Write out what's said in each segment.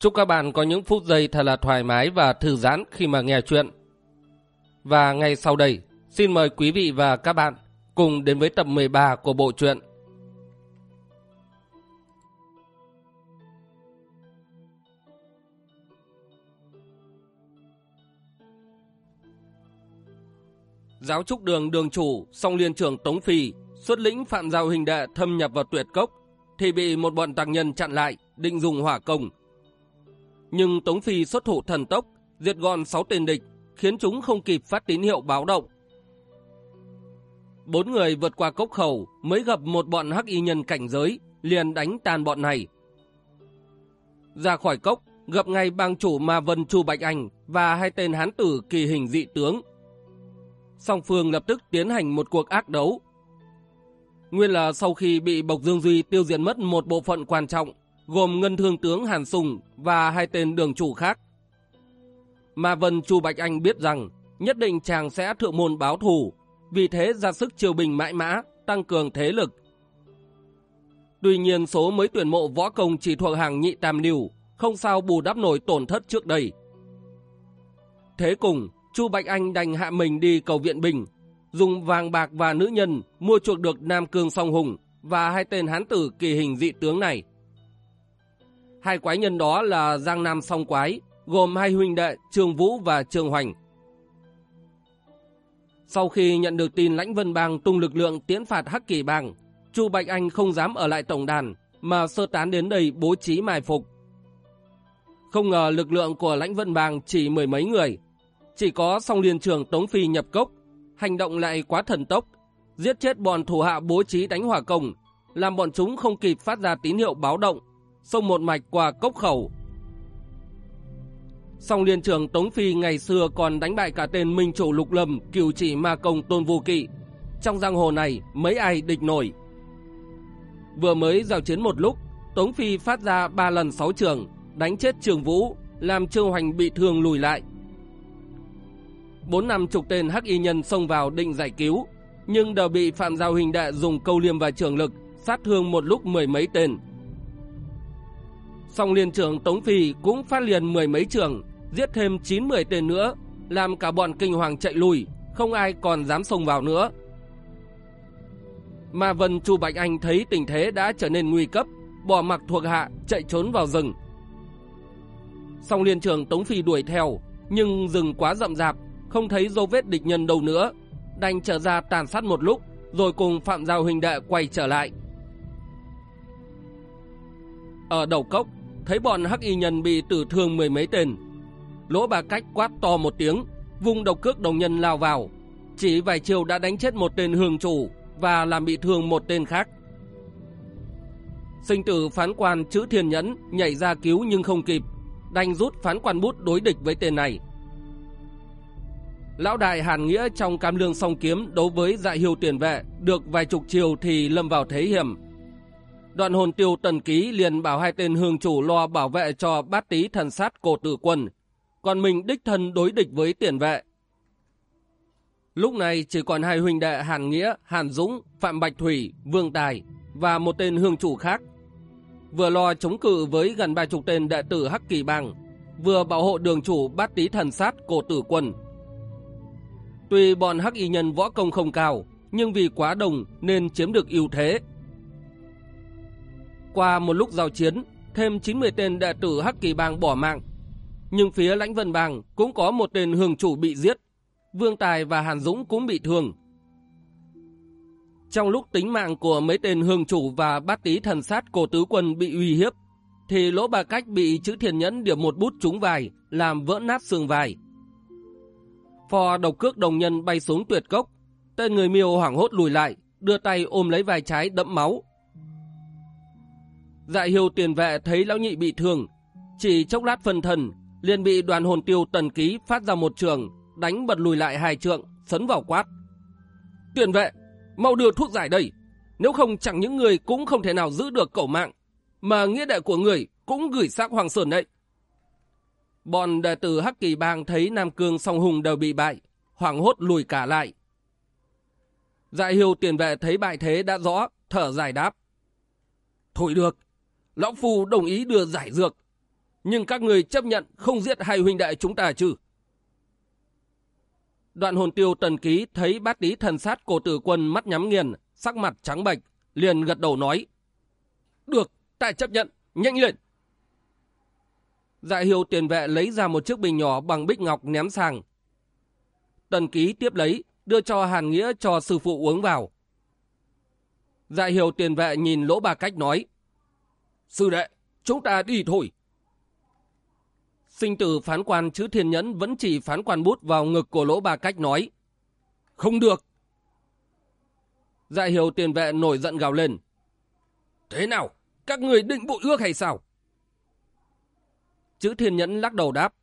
Chúc các bạn có những phút giây thật là thoải mái và thư giãn khi mà nghe chuyện. Và ngay sau đây, xin mời quý vị và các bạn cùng đến với tập 13 của bộ truyện. Giáo trúc đường đường chủ, song liên trưởng Tống Phi, xuất lĩnh phạm giao hình đệ thâm nhập vào tuyệt cốc, thì bị một bọn tàng nhân chặn lại, định dùng hỏa công, nhưng Tống Phi xuất thủ thần tốc, diệt gọn 6 tên địch, khiến chúng không kịp phát tín hiệu báo động. Bốn người vượt qua cốc khẩu mới gặp một bọn hắc y nhân cảnh giới, liền đánh tan bọn này. Ra khỏi cốc, gặp ngay bang chủ Ma Vân Chu Bạch Anh và hai tên hán tử kỳ hình dị tướng. Song phương lập tức tiến hành một cuộc ác đấu. Nguyên là sau khi bị Bộc Dương Duy tiêu diệt mất một bộ phận quan trọng, gồm ngân thương tướng Hàn Sùng và hai tên đường chủ khác. Mà Vân Chu Bạch Anh biết rằng nhất định chàng sẽ thượng môn báo thù, vì thế ra sức triều bình mãi mã, tăng cường thế lực. Tuy nhiên số mới tuyển mộ võ công chỉ thuộc hàng nhị tam liều, không sao bù đắp nổi tổn thất trước đây. Thế cùng, Chu Bạch Anh đành hạ mình đi cầu viện bình, dùng vàng bạc và nữ nhân mua chuộc được Nam Cương Song Hùng và hai tên hán tử kỳ hình dị tướng này. Hai quái nhân đó là Giang Nam Song Quái, gồm hai huynh đệ Trương Vũ và Trương Hoành. Sau khi nhận được tin lãnh vân bang tung lực lượng tiến phạt Hắc Kỳ bang, Chu Bạch Anh không dám ở lại tổng đàn mà sơ tán đến đây bố trí mai phục. Không ngờ lực lượng của lãnh vân bang chỉ mười mấy người, chỉ có song liên trường Tống Phi nhập cốc, hành động lại quá thần tốc, giết chết bọn thủ hạ bố trí đánh hỏa công, làm bọn chúng không kịp phát ra tín hiệu báo động xông một mạch qua cốc khẩu. Song liên trưởng Tống Phi ngày xưa còn đánh bại cả tên Minh Chủ Lục Lâm, cửu chỉ ma công tôn vô kỵ. Trong giang hồ này, mấy ai địch nổi. Vừa mới giao chiến một lúc, Tống Phi phát ra ba lần sáu trường, đánh chết Trường Vũ, làm Trương Hoành bị thương lùi lại. Bốn năm chục tên hắc y nhân xông vào định giải cứu, nhưng đều bị Phạm Giao Hình Đệ dùng câu liêm và trường lực sát thương một lúc mười mấy tên, Song liên trưởng Tống Phi cũng phát liền mười mấy trường, giết thêm 9-10 tên nữa, làm cả bọn kinh hoàng chạy lùi, không ai còn dám xông vào nữa. Mà Vân Chu Bạch Anh thấy tình thế đã trở nên nguy cấp, bỏ mặc thuộc hạ chạy trốn vào rừng. Song liên trưởng Tống Phi đuổi theo, nhưng rừng quá rậm rạp, không thấy dấu vết địch nhân đâu nữa, đành trở ra tàn sát một lúc, rồi cùng Phạm Giao Huỳnh Đệ quay trở lại. Ở đầu cốc, thấy bọn hắc y nhân bị tử thương mười mấy tên. Lỗ bà cách quát to một tiếng, vùng độc cước đồng nhân lao vào. Chỉ vài chiều đã đánh chết một tên hương chủ và làm bị thương một tên khác. Sinh tử phán quan chữ thiên nhẫn nhảy ra cứu nhưng không kịp, đành rút phán quan bút đối địch với tên này. Lão đại Hàn Nghĩa trong cam lương song kiếm đấu với dạ hiêu tiền vệ được vài chục chiều thì lâm vào thế hiểm, Đoạn hồn tiêu tần ký liền bảo hai tên hương chủ lo bảo vệ cho bát tý thần sát cổ tử quân, còn mình đích thân đối địch với tiền vệ. Lúc này chỉ còn hai huynh đệ Hàn Nghĩa, Hàn Dũng, Phạm Bạch Thủy, Vương Tài và một tên hương chủ khác. Vừa lo chống cự với gần ba chục tên đệ tử Hắc Kỳ Bang, vừa bảo hộ đường chủ bát tý thần sát cổ tử quân. Tuy bọn Hắc Y nhân võ công không cao, nhưng vì quá đồng nên chiếm được ưu thế qua một lúc giao chiến, thêm 90 tên đệ tử Hắc Kỳ Bang bỏ mạng. Nhưng phía lãnh vân bang cũng có một tên hường chủ bị giết. Vương Tài và Hàn Dũng cũng bị thương. Trong lúc tính mạng của mấy tên hương chủ và bát tí thần sát cổ tứ quân bị uy hiếp, thì lỗ bà cách bị chữ thiền nhẫn điểm một bút trúng vai, làm vỡ nát xương vai. Phò độc cước đồng nhân bay xuống tuyệt cốc, tên người miêu hoảng hốt lùi lại, đưa tay ôm lấy vai trái đẫm máu, Dạ hiêu tiền vệ thấy lão nhị bị thương, chỉ chốc lát phân thần, liền bị đoàn hồn tiêu tần ký phát ra một trường, đánh bật lùi lại hai trượng, sấn vào quát. Tiền vệ, mau đưa thuốc giải đây, nếu không chẳng những người cũng không thể nào giữ được cẩu mạng, mà nghĩa đệ của người cũng gửi xác Hoàng Sơn đấy. Bọn đệ tử Hắc Kỳ Bang thấy Nam Cương song hùng đều bị bại, hoảng hốt lùi cả lại. Dạ hiêu tiền vệ thấy bại thế đã rõ, thở dài đáp. Thôi được, Lão Phu đồng ý đưa giải dược, nhưng các người chấp nhận không giết hai huynh đệ chúng ta chứ? Đoạn hồn tiêu tần ký thấy bát tí thần sát cổ tử quân mắt nhắm nghiền, sắc mặt trắng bệch, liền gật đầu nói. Được, ta chấp nhận, nhanh lên. Dạ hiệu tiền vệ lấy ra một chiếc bình nhỏ bằng bích ngọc ném sang. Tần ký tiếp lấy, đưa cho Hàn Nghĩa cho sư phụ uống vào. Dạ hiệu tiền vệ nhìn lỗ bà cách nói. Sư đệ, chúng ta đi thôi. Sinh tử phán quan chữ thiên nhẫn vẫn chỉ phán quan bút vào ngực của lỗ ba cách nói. Không được. Dạ hiểu tiền vệ nổi giận gào lên. Thế nào? Các người định bội ước hay sao? Chữ thiên nhẫn lắc đầu đáp.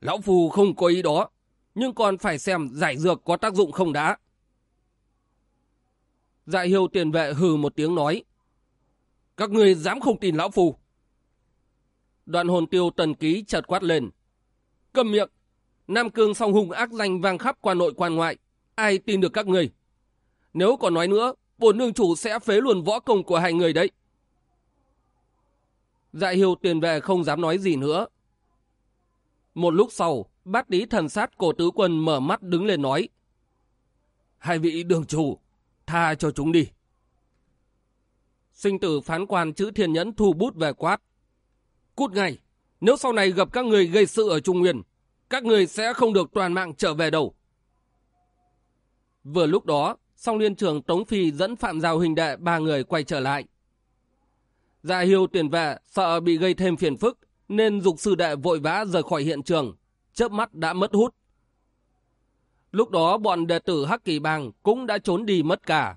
Lão Phù không có ý đó, nhưng còn phải xem giải dược có tác dụng không đã. Dạ hiểu tiền vệ hừ một tiếng nói. Các người dám không tin Lão Phù. Đoạn hồn tiêu tần ký chợt quát lên. Cầm miệng! Nam Cương song hùng ác danh vang khắp quan nội quan ngoại. Ai tin được các người? Nếu còn nói nữa, bổn nương chủ sẽ phế luôn võ công của hai người đấy. Dạ hiêu tiền vệ không dám nói gì nữa. Một lúc sau, bát tí thần sát cổ tứ quân mở mắt đứng lên nói. Hai vị đường chủ, tha cho chúng đi. Sinh tử phán quan chữ thiên nhẫn thu bút về quát. Cút ngay, nếu sau này gặp các người gây sự ở Trung Nguyên, các người sẽ không được toàn mạng trở về đâu. Vừa lúc đó, song liên trưởng Tống Phi dẫn Phạm Giao hình đệ ba người quay trở lại. Dạ hiêu tiền vệ sợ bị gây thêm phiền phức nên dục sư đệ vội vã rời khỏi hiện trường, chớp mắt đã mất hút. Lúc đó bọn đệ tử Hắc Kỳ Bang cũng đã trốn đi mất cả.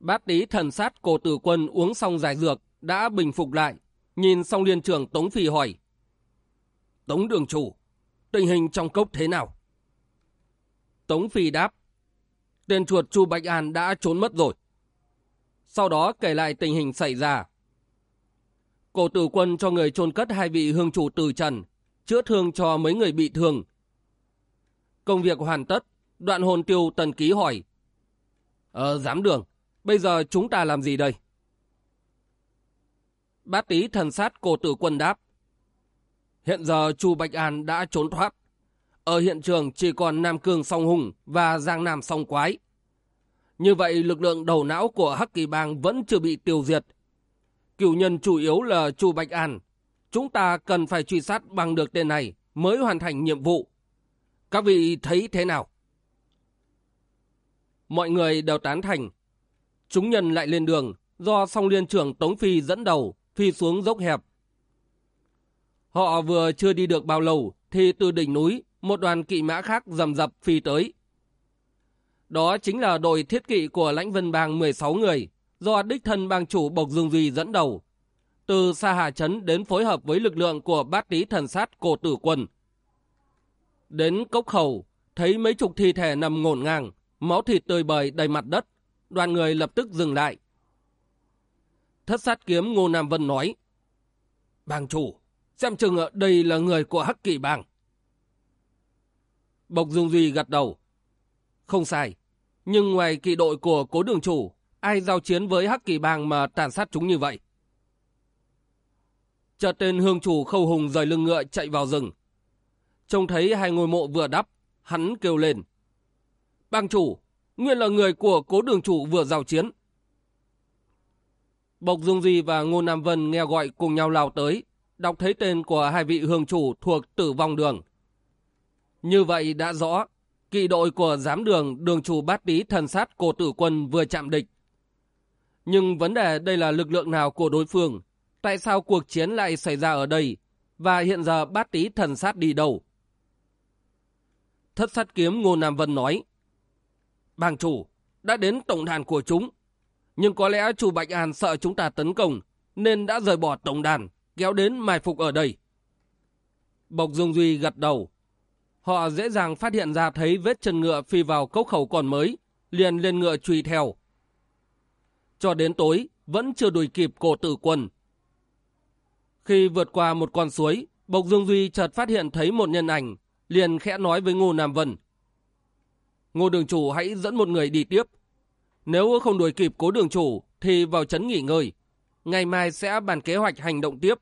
Bát tí thần sát cổ tử quân uống xong giải dược đã bình phục lại, nhìn xong liên trưởng Tống Phi hỏi. Tống đường chủ, tình hình trong cốc thế nào? Tống Phi đáp, tên chuột Chu Bạch An đã trốn mất rồi sau đó kể lại tình hình xảy ra. Cổ tử quân cho người chôn cất hai vị hương chủ từ trần, chữa thương cho mấy người bị thương. Công việc hoàn tất, đoạn hồn tiêu tần ký hỏi. Ờ, giám đường, bây giờ chúng ta làm gì đây? Bát tí thần sát cổ tử quân đáp. Hiện giờ Chu Bạch An đã trốn thoát. Ở hiện trường chỉ còn Nam Cương song hùng và Giang Nam song quái. Như vậy, lực lượng đầu não của Hắc Kỳ Bang vẫn chưa bị tiêu diệt. Cửu nhân chủ yếu là Chu Bạch An. Chúng ta cần phải truy sát bằng được tên này mới hoàn thành nhiệm vụ. Các vị thấy thế nào? Mọi người đều tán thành. Chúng nhân lại lên đường do song liên trưởng Tống Phi dẫn đầu phi xuống dốc hẹp. Họ vừa chưa đi được bao lâu thì từ đỉnh núi một đoàn kỵ mã khác rầm rập phi tới. Đó chính là đội thiết kỵ của lãnh vân bang 16 người, do đích thân bang chủ Bộc Dương Duy dẫn đầu. Từ xa Hà Trấn đến phối hợp với lực lượng của bát tí thần sát cổ tử quân. Đến cốc khẩu, thấy mấy chục thi thể nằm ngổn ngang, máu thịt tươi bời đầy mặt đất. Đoàn người lập tức dừng lại. Thất sát kiếm Ngô Nam Vân nói, Bàng chủ, xem chừng ở đây là người của Hắc Kỳ Bang. Bộc Dương Duy gật đầu. Không sai, nhưng ngoài kỵ đội của cố đường chủ, ai giao chiến với Hắc Kỳ Bang mà tàn sát chúng như vậy? Chợt tên hương chủ khâu hùng rời lưng ngựa chạy vào rừng. Trông thấy hai ngôi mộ vừa đắp, hắn kêu lên. Bang chủ, nguyên là người của cố đường chủ vừa giao chiến. Bộc Dương Di và Ngô Nam Vân nghe gọi cùng nhau lao tới, đọc thấy tên của hai vị hương chủ thuộc tử vong đường. Như vậy đã rõ, kỵ đội của giám đường đường chủ bát tí thần sát cổ tử quân vừa chạm địch. Nhưng vấn đề đây là lực lượng nào của đối phương? Tại sao cuộc chiến lại xảy ra ở đây? Và hiện giờ bát tí thần sát đi đâu? Thất sát kiếm Ngô Nam Vân nói. Bàng chủ, đã đến tổng đàn của chúng. Nhưng có lẽ chủ Bạch An sợ chúng ta tấn công, nên đã rời bỏ tổng đàn, kéo đến mai phục ở đây. Bộc Dương Duy gật đầu. Họ dễ dàng phát hiện ra thấy vết chân ngựa phi vào cốc khẩu còn mới, liền lên ngựa truy theo. Cho đến tối, vẫn chưa đuổi kịp cổ tử quân. Khi vượt qua một con suối, Bộc Dương Duy chợt phát hiện thấy một nhân ảnh, liền khẽ nói với Ngô Nam Vân. Ngô đường chủ hãy dẫn một người đi tiếp. Nếu không đuổi kịp cố đường chủ, thì vào trấn nghỉ ngơi. Ngày mai sẽ bàn kế hoạch hành động tiếp.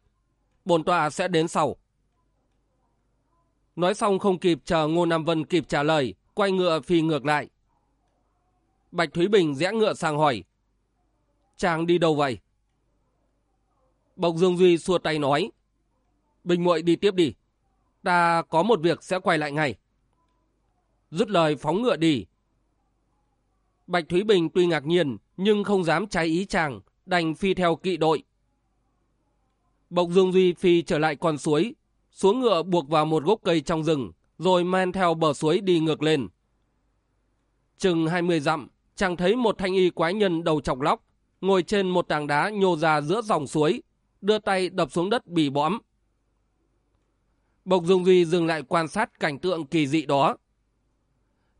Bồn tọa sẽ đến sau. Nói xong không kịp chờ Ngô Nam Vân kịp trả lời, quay ngựa phi ngược lại. Bạch Thúy Bình rẽ ngựa sang hỏi. Chàng đi đâu vậy? Bộc Dương Duy xua tay nói. Bình muội đi tiếp đi. Ta có một việc sẽ quay lại ngay. Dứt lời phóng ngựa đi. Bạch Thúy Bình tuy ngạc nhiên nhưng không dám trái ý chàng, đành phi theo kỵ đội. Bộc Dương Duy phi trở lại con suối, xuống ngựa buộc vào một gốc cây trong rừng, rồi men theo bờ suối đi ngược lên. Chừng 20 dặm, chàng thấy một thanh y quái nhân đầu chọc lóc, ngồi trên một tảng đá nhô ra giữa dòng suối, đưa tay đập xuống đất bì bõm. Bộc Dương Duy dừng lại quan sát cảnh tượng kỳ dị đó.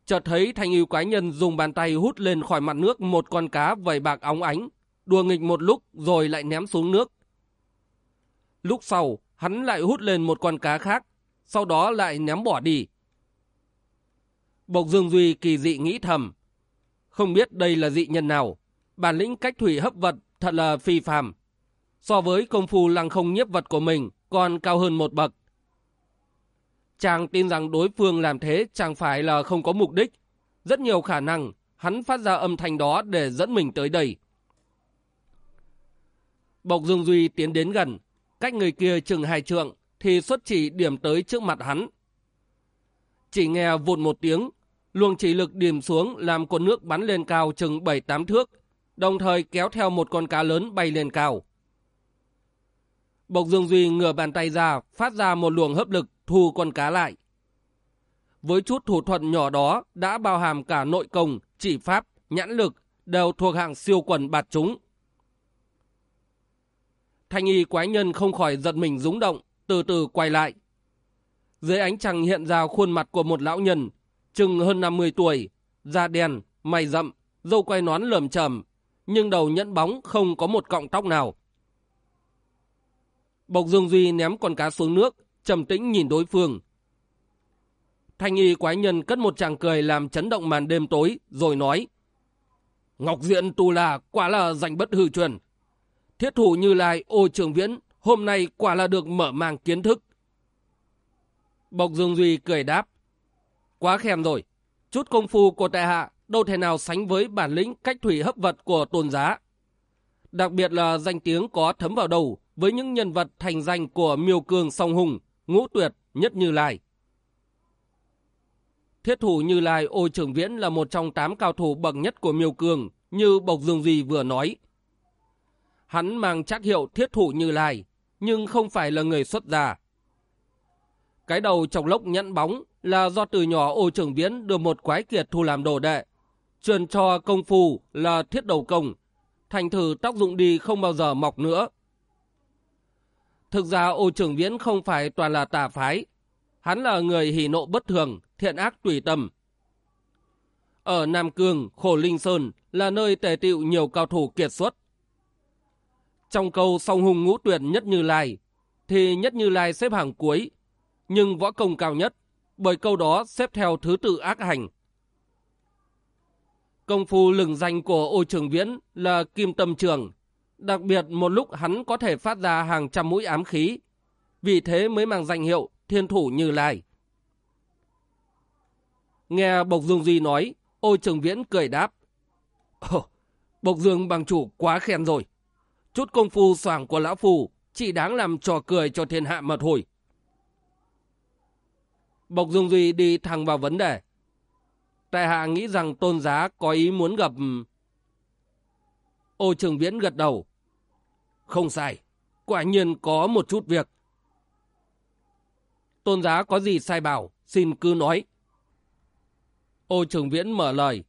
Chợt thấy thanh yêu quái nhân dùng bàn tay hút lên khỏi mặt nước một con cá vầy bạc óng ánh, đùa nghịch một lúc rồi lại ném xuống nước. Lúc sau, hắn lại hút lên một con cá khác, sau đó lại ném bỏ đi. Bộc Dương Duy kỳ dị nghĩ thầm. Không biết đây là dị nhân nào, bản lĩnh cách thủy hấp vật thật là phi phàm. So với công phu lăng không nhiếp vật của mình còn cao hơn một bậc. Chàng tin rằng đối phương làm thế chẳng phải là không có mục đích. Rất nhiều khả năng hắn phát ra âm thanh đó để dẫn mình tới đây. Bộc Dương Duy tiến đến gần, cách người kia chừng hai trượng, thì xuất chỉ điểm tới trước mặt hắn. Chỉ nghe vụt một tiếng, luồng chỉ lực điểm xuống làm cột nước bắn lên cao chừng 7-8 thước, đồng thời kéo theo một con cá lớn bay lên cao. Bộc Dương Duy ngửa bàn tay ra, phát ra một luồng hấp lực thu con cá lại. Với chút thủ thuật nhỏ đó đã bao hàm cả nội công, chỉ pháp, nhãn lực, đều thuộc hạng siêu quần bạt chúng. Thanh y quái nhân không khỏi giật mình rúng động, từ từ quay lại. Dưới ánh trăng hiện ra khuôn mặt của một lão nhân, chừng hơn 50 tuổi, da đen, mày rậm, dâu quay nón lởm chởm, nhưng đầu nhẫn bóng không có một cọng tóc nào. Bộc Dương Duy ném con cá xuống nước, trầm tĩnh nhìn đối phương. Thanh y quái nhân cất một tràng cười làm chấn động màn đêm tối, rồi nói. Ngọc Diện Tu La quả là giành bất hư truyền. Thiết thủ như lai ô trường viễn, hôm nay quả là được mở mang kiến thức. Bộc Dương Duy cười đáp. Quá khen rồi, chút công phu của tại hạ đâu thể nào sánh với bản lĩnh cách thủy hấp vật của tôn giá. Đặc biệt là danh tiếng có thấm vào đầu với những nhân vật thành danh của miêu cường song hùng, ngũ tuyệt, nhất như lai. Thiết thủ Như Lai Ô Trường Viễn là một trong tám cao thủ bậc nhất của miêu cường, như Bộc Dương Duy vừa nói. Hắn mang trác hiệu thiết thủ Như Lai, nhưng không phải là người xuất gia. Cái đầu chọc lốc nhẫn bóng là do từ nhỏ Ô Trường Viễn được một quái kiệt thu làm đồ đệ, truyền cho công phu là thiết đầu công, thành thử tác dụng đi không bao giờ mọc nữa. Thực ra ô trưởng viễn không phải toàn là tà phái. Hắn là người hỉ nộ bất thường, thiện ác tùy tâm. Ở Nam Cương, Khổ Linh Sơn là nơi tề tiệu nhiều cao thủ kiệt xuất. Trong câu song hùng ngũ tuyệt nhất như lai, thì nhất như lai xếp hàng cuối, nhưng võ công cao nhất, bởi câu đó xếp theo thứ tự ác hành. Công phu lừng danh của ô trường viễn là kim tâm trường, Đặc biệt một lúc hắn có thể phát ra hàng trăm mũi ám khí, vì thế mới mang danh hiệu thiên thủ như lai. Nghe Bộc Dương Duy nói, ôi trường viễn cười đáp. Ồ, Bộc Dương bằng chủ quá khen rồi. Chút công phu soảng của lão phù chỉ đáng làm trò cười cho thiên hạ mật hồi. Bộc Dương Duy đi thẳng vào vấn đề. Tại hạ nghĩ rằng tôn giá có ý muốn gặp... Ô Trường Viễn gật đầu. Không sai, quả nhiên có một chút việc. Tôn giá có gì sai bảo, xin cứ nói. Ô Trường Viễn mở lời.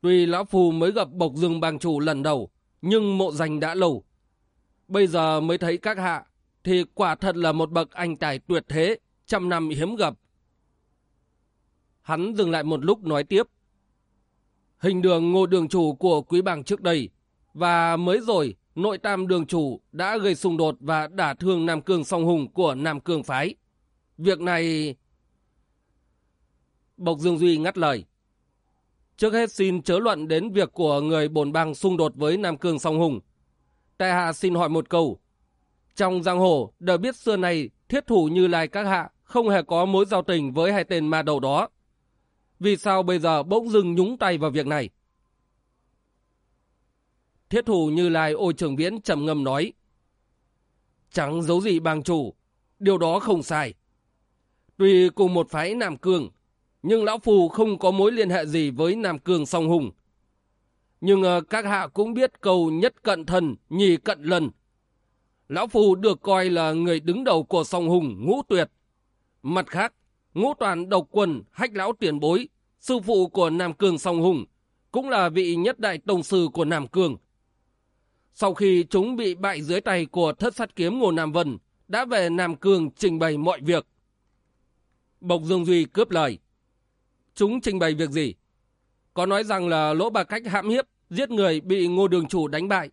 Tuy Lão Phu mới gặp Bộc Dương Bang Chủ lần đầu, nhưng mộ danh đã lâu. Bây giờ mới thấy các hạ, thì quả thật là một bậc anh tài tuyệt thế, trăm năm hiếm gặp. Hắn dừng lại một lúc nói tiếp. Hình đường ngô đường chủ của quý bang trước đây, và mới rồi nội tam đường chủ đã gây xung đột và đả thương Nam Cương song hùng của Nam Cương phái. Việc này... Bộc Dương Duy ngắt lời. Trước hết xin chớ luận đến việc của người bồn bang xung đột với Nam Cương song hùng. Tại hạ xin hỏi một câu. Trong giang hồ, đều biết xưa này thiết thủ như lai các hạ không hề có mối giao tình với hai tên ma đầu đó. Vì sao bây giờ bỗng dưng nhúng tay vào việc này? Thiết thủ như lai ôi trường viễn trầm ngâm nói. Chẳng giấu gì bang chủ, điều đó không sai. Tuy cùng một phái Nam Cương, nhưng Lão Phù không có mối liên hệ gì với Nam Cương song hùng. Nhưng ờ, các hạ cũng biết câu nhất cận thần, nhì cận lần. Lão Phù được coi là người đứng đầu của song hùng ngũ tuyệt. Mặt khác, ngũ toàn độc quần hách lão tiền bối, sư phụ của Nam Cương song hùng, cũng là vị nhất đại tổng sư của Nam Cương. Sau khi chúng bị bại dưới tay của thất sát kiếm Ngô Nam Vân, đã về Nam Cương trình bày mọi việc. Bộc Dương Duy cướp lời. Chúng trình bày việc gì? Có nói rằng là lỗ bà cách hãm hiếp, giết người bị ngô đường chủ đánh bại.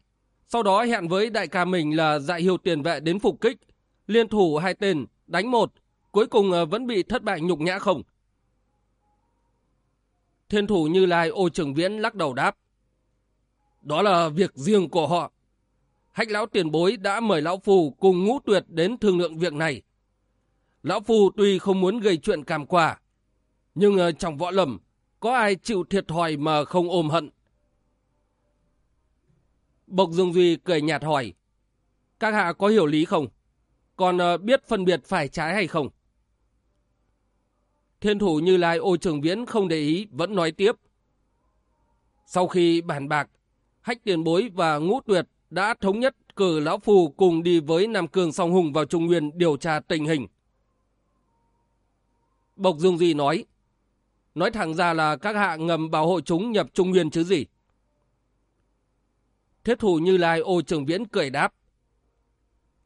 Sau đó hẹn với đại ca mình là dạy hiệu tiền vệ đến phục kích. Liên thủ hai tên, đánh một, cuối cùng ờ, vẫn bị thất bại nhục nhã không? Thiên thủ Như Lai ô trưởng viễn lắc đầu đáp. Đó là việc riêng của họ. Hách lão tiền bối đã mời lão phù cùng ngũ tuyệt đến thương lượng việc này. Lão phù tuy không muốn gây chuyện cảm quả, nhưng ờ, trong võ lầm, có ai chịu thiệt thòi mà không ôm hận. Bộc Dương Duy cười nhạt hỏi, các hạ có hiểu lý không? Còn ờ, biết phân biệt phải trái hay không? Thiên thủ Như Lai ô trường viễn không để ý, vẫn nói tiếp. Sau khi bàn bạc, Hách tiền bối và ngũ tuyệt đã thống nhất cử Lão Phù cùng đi với Nam Cường Song Hùng vào Trung Nguyên điều tra tình hình. Bộc Dương Di nói, nói thẳng ra là các hạ ngầm bảo hộ chúng nhập Trung Nguyên chứ gì. Thiết thủ Như Lai ô trường viễn cười đáp.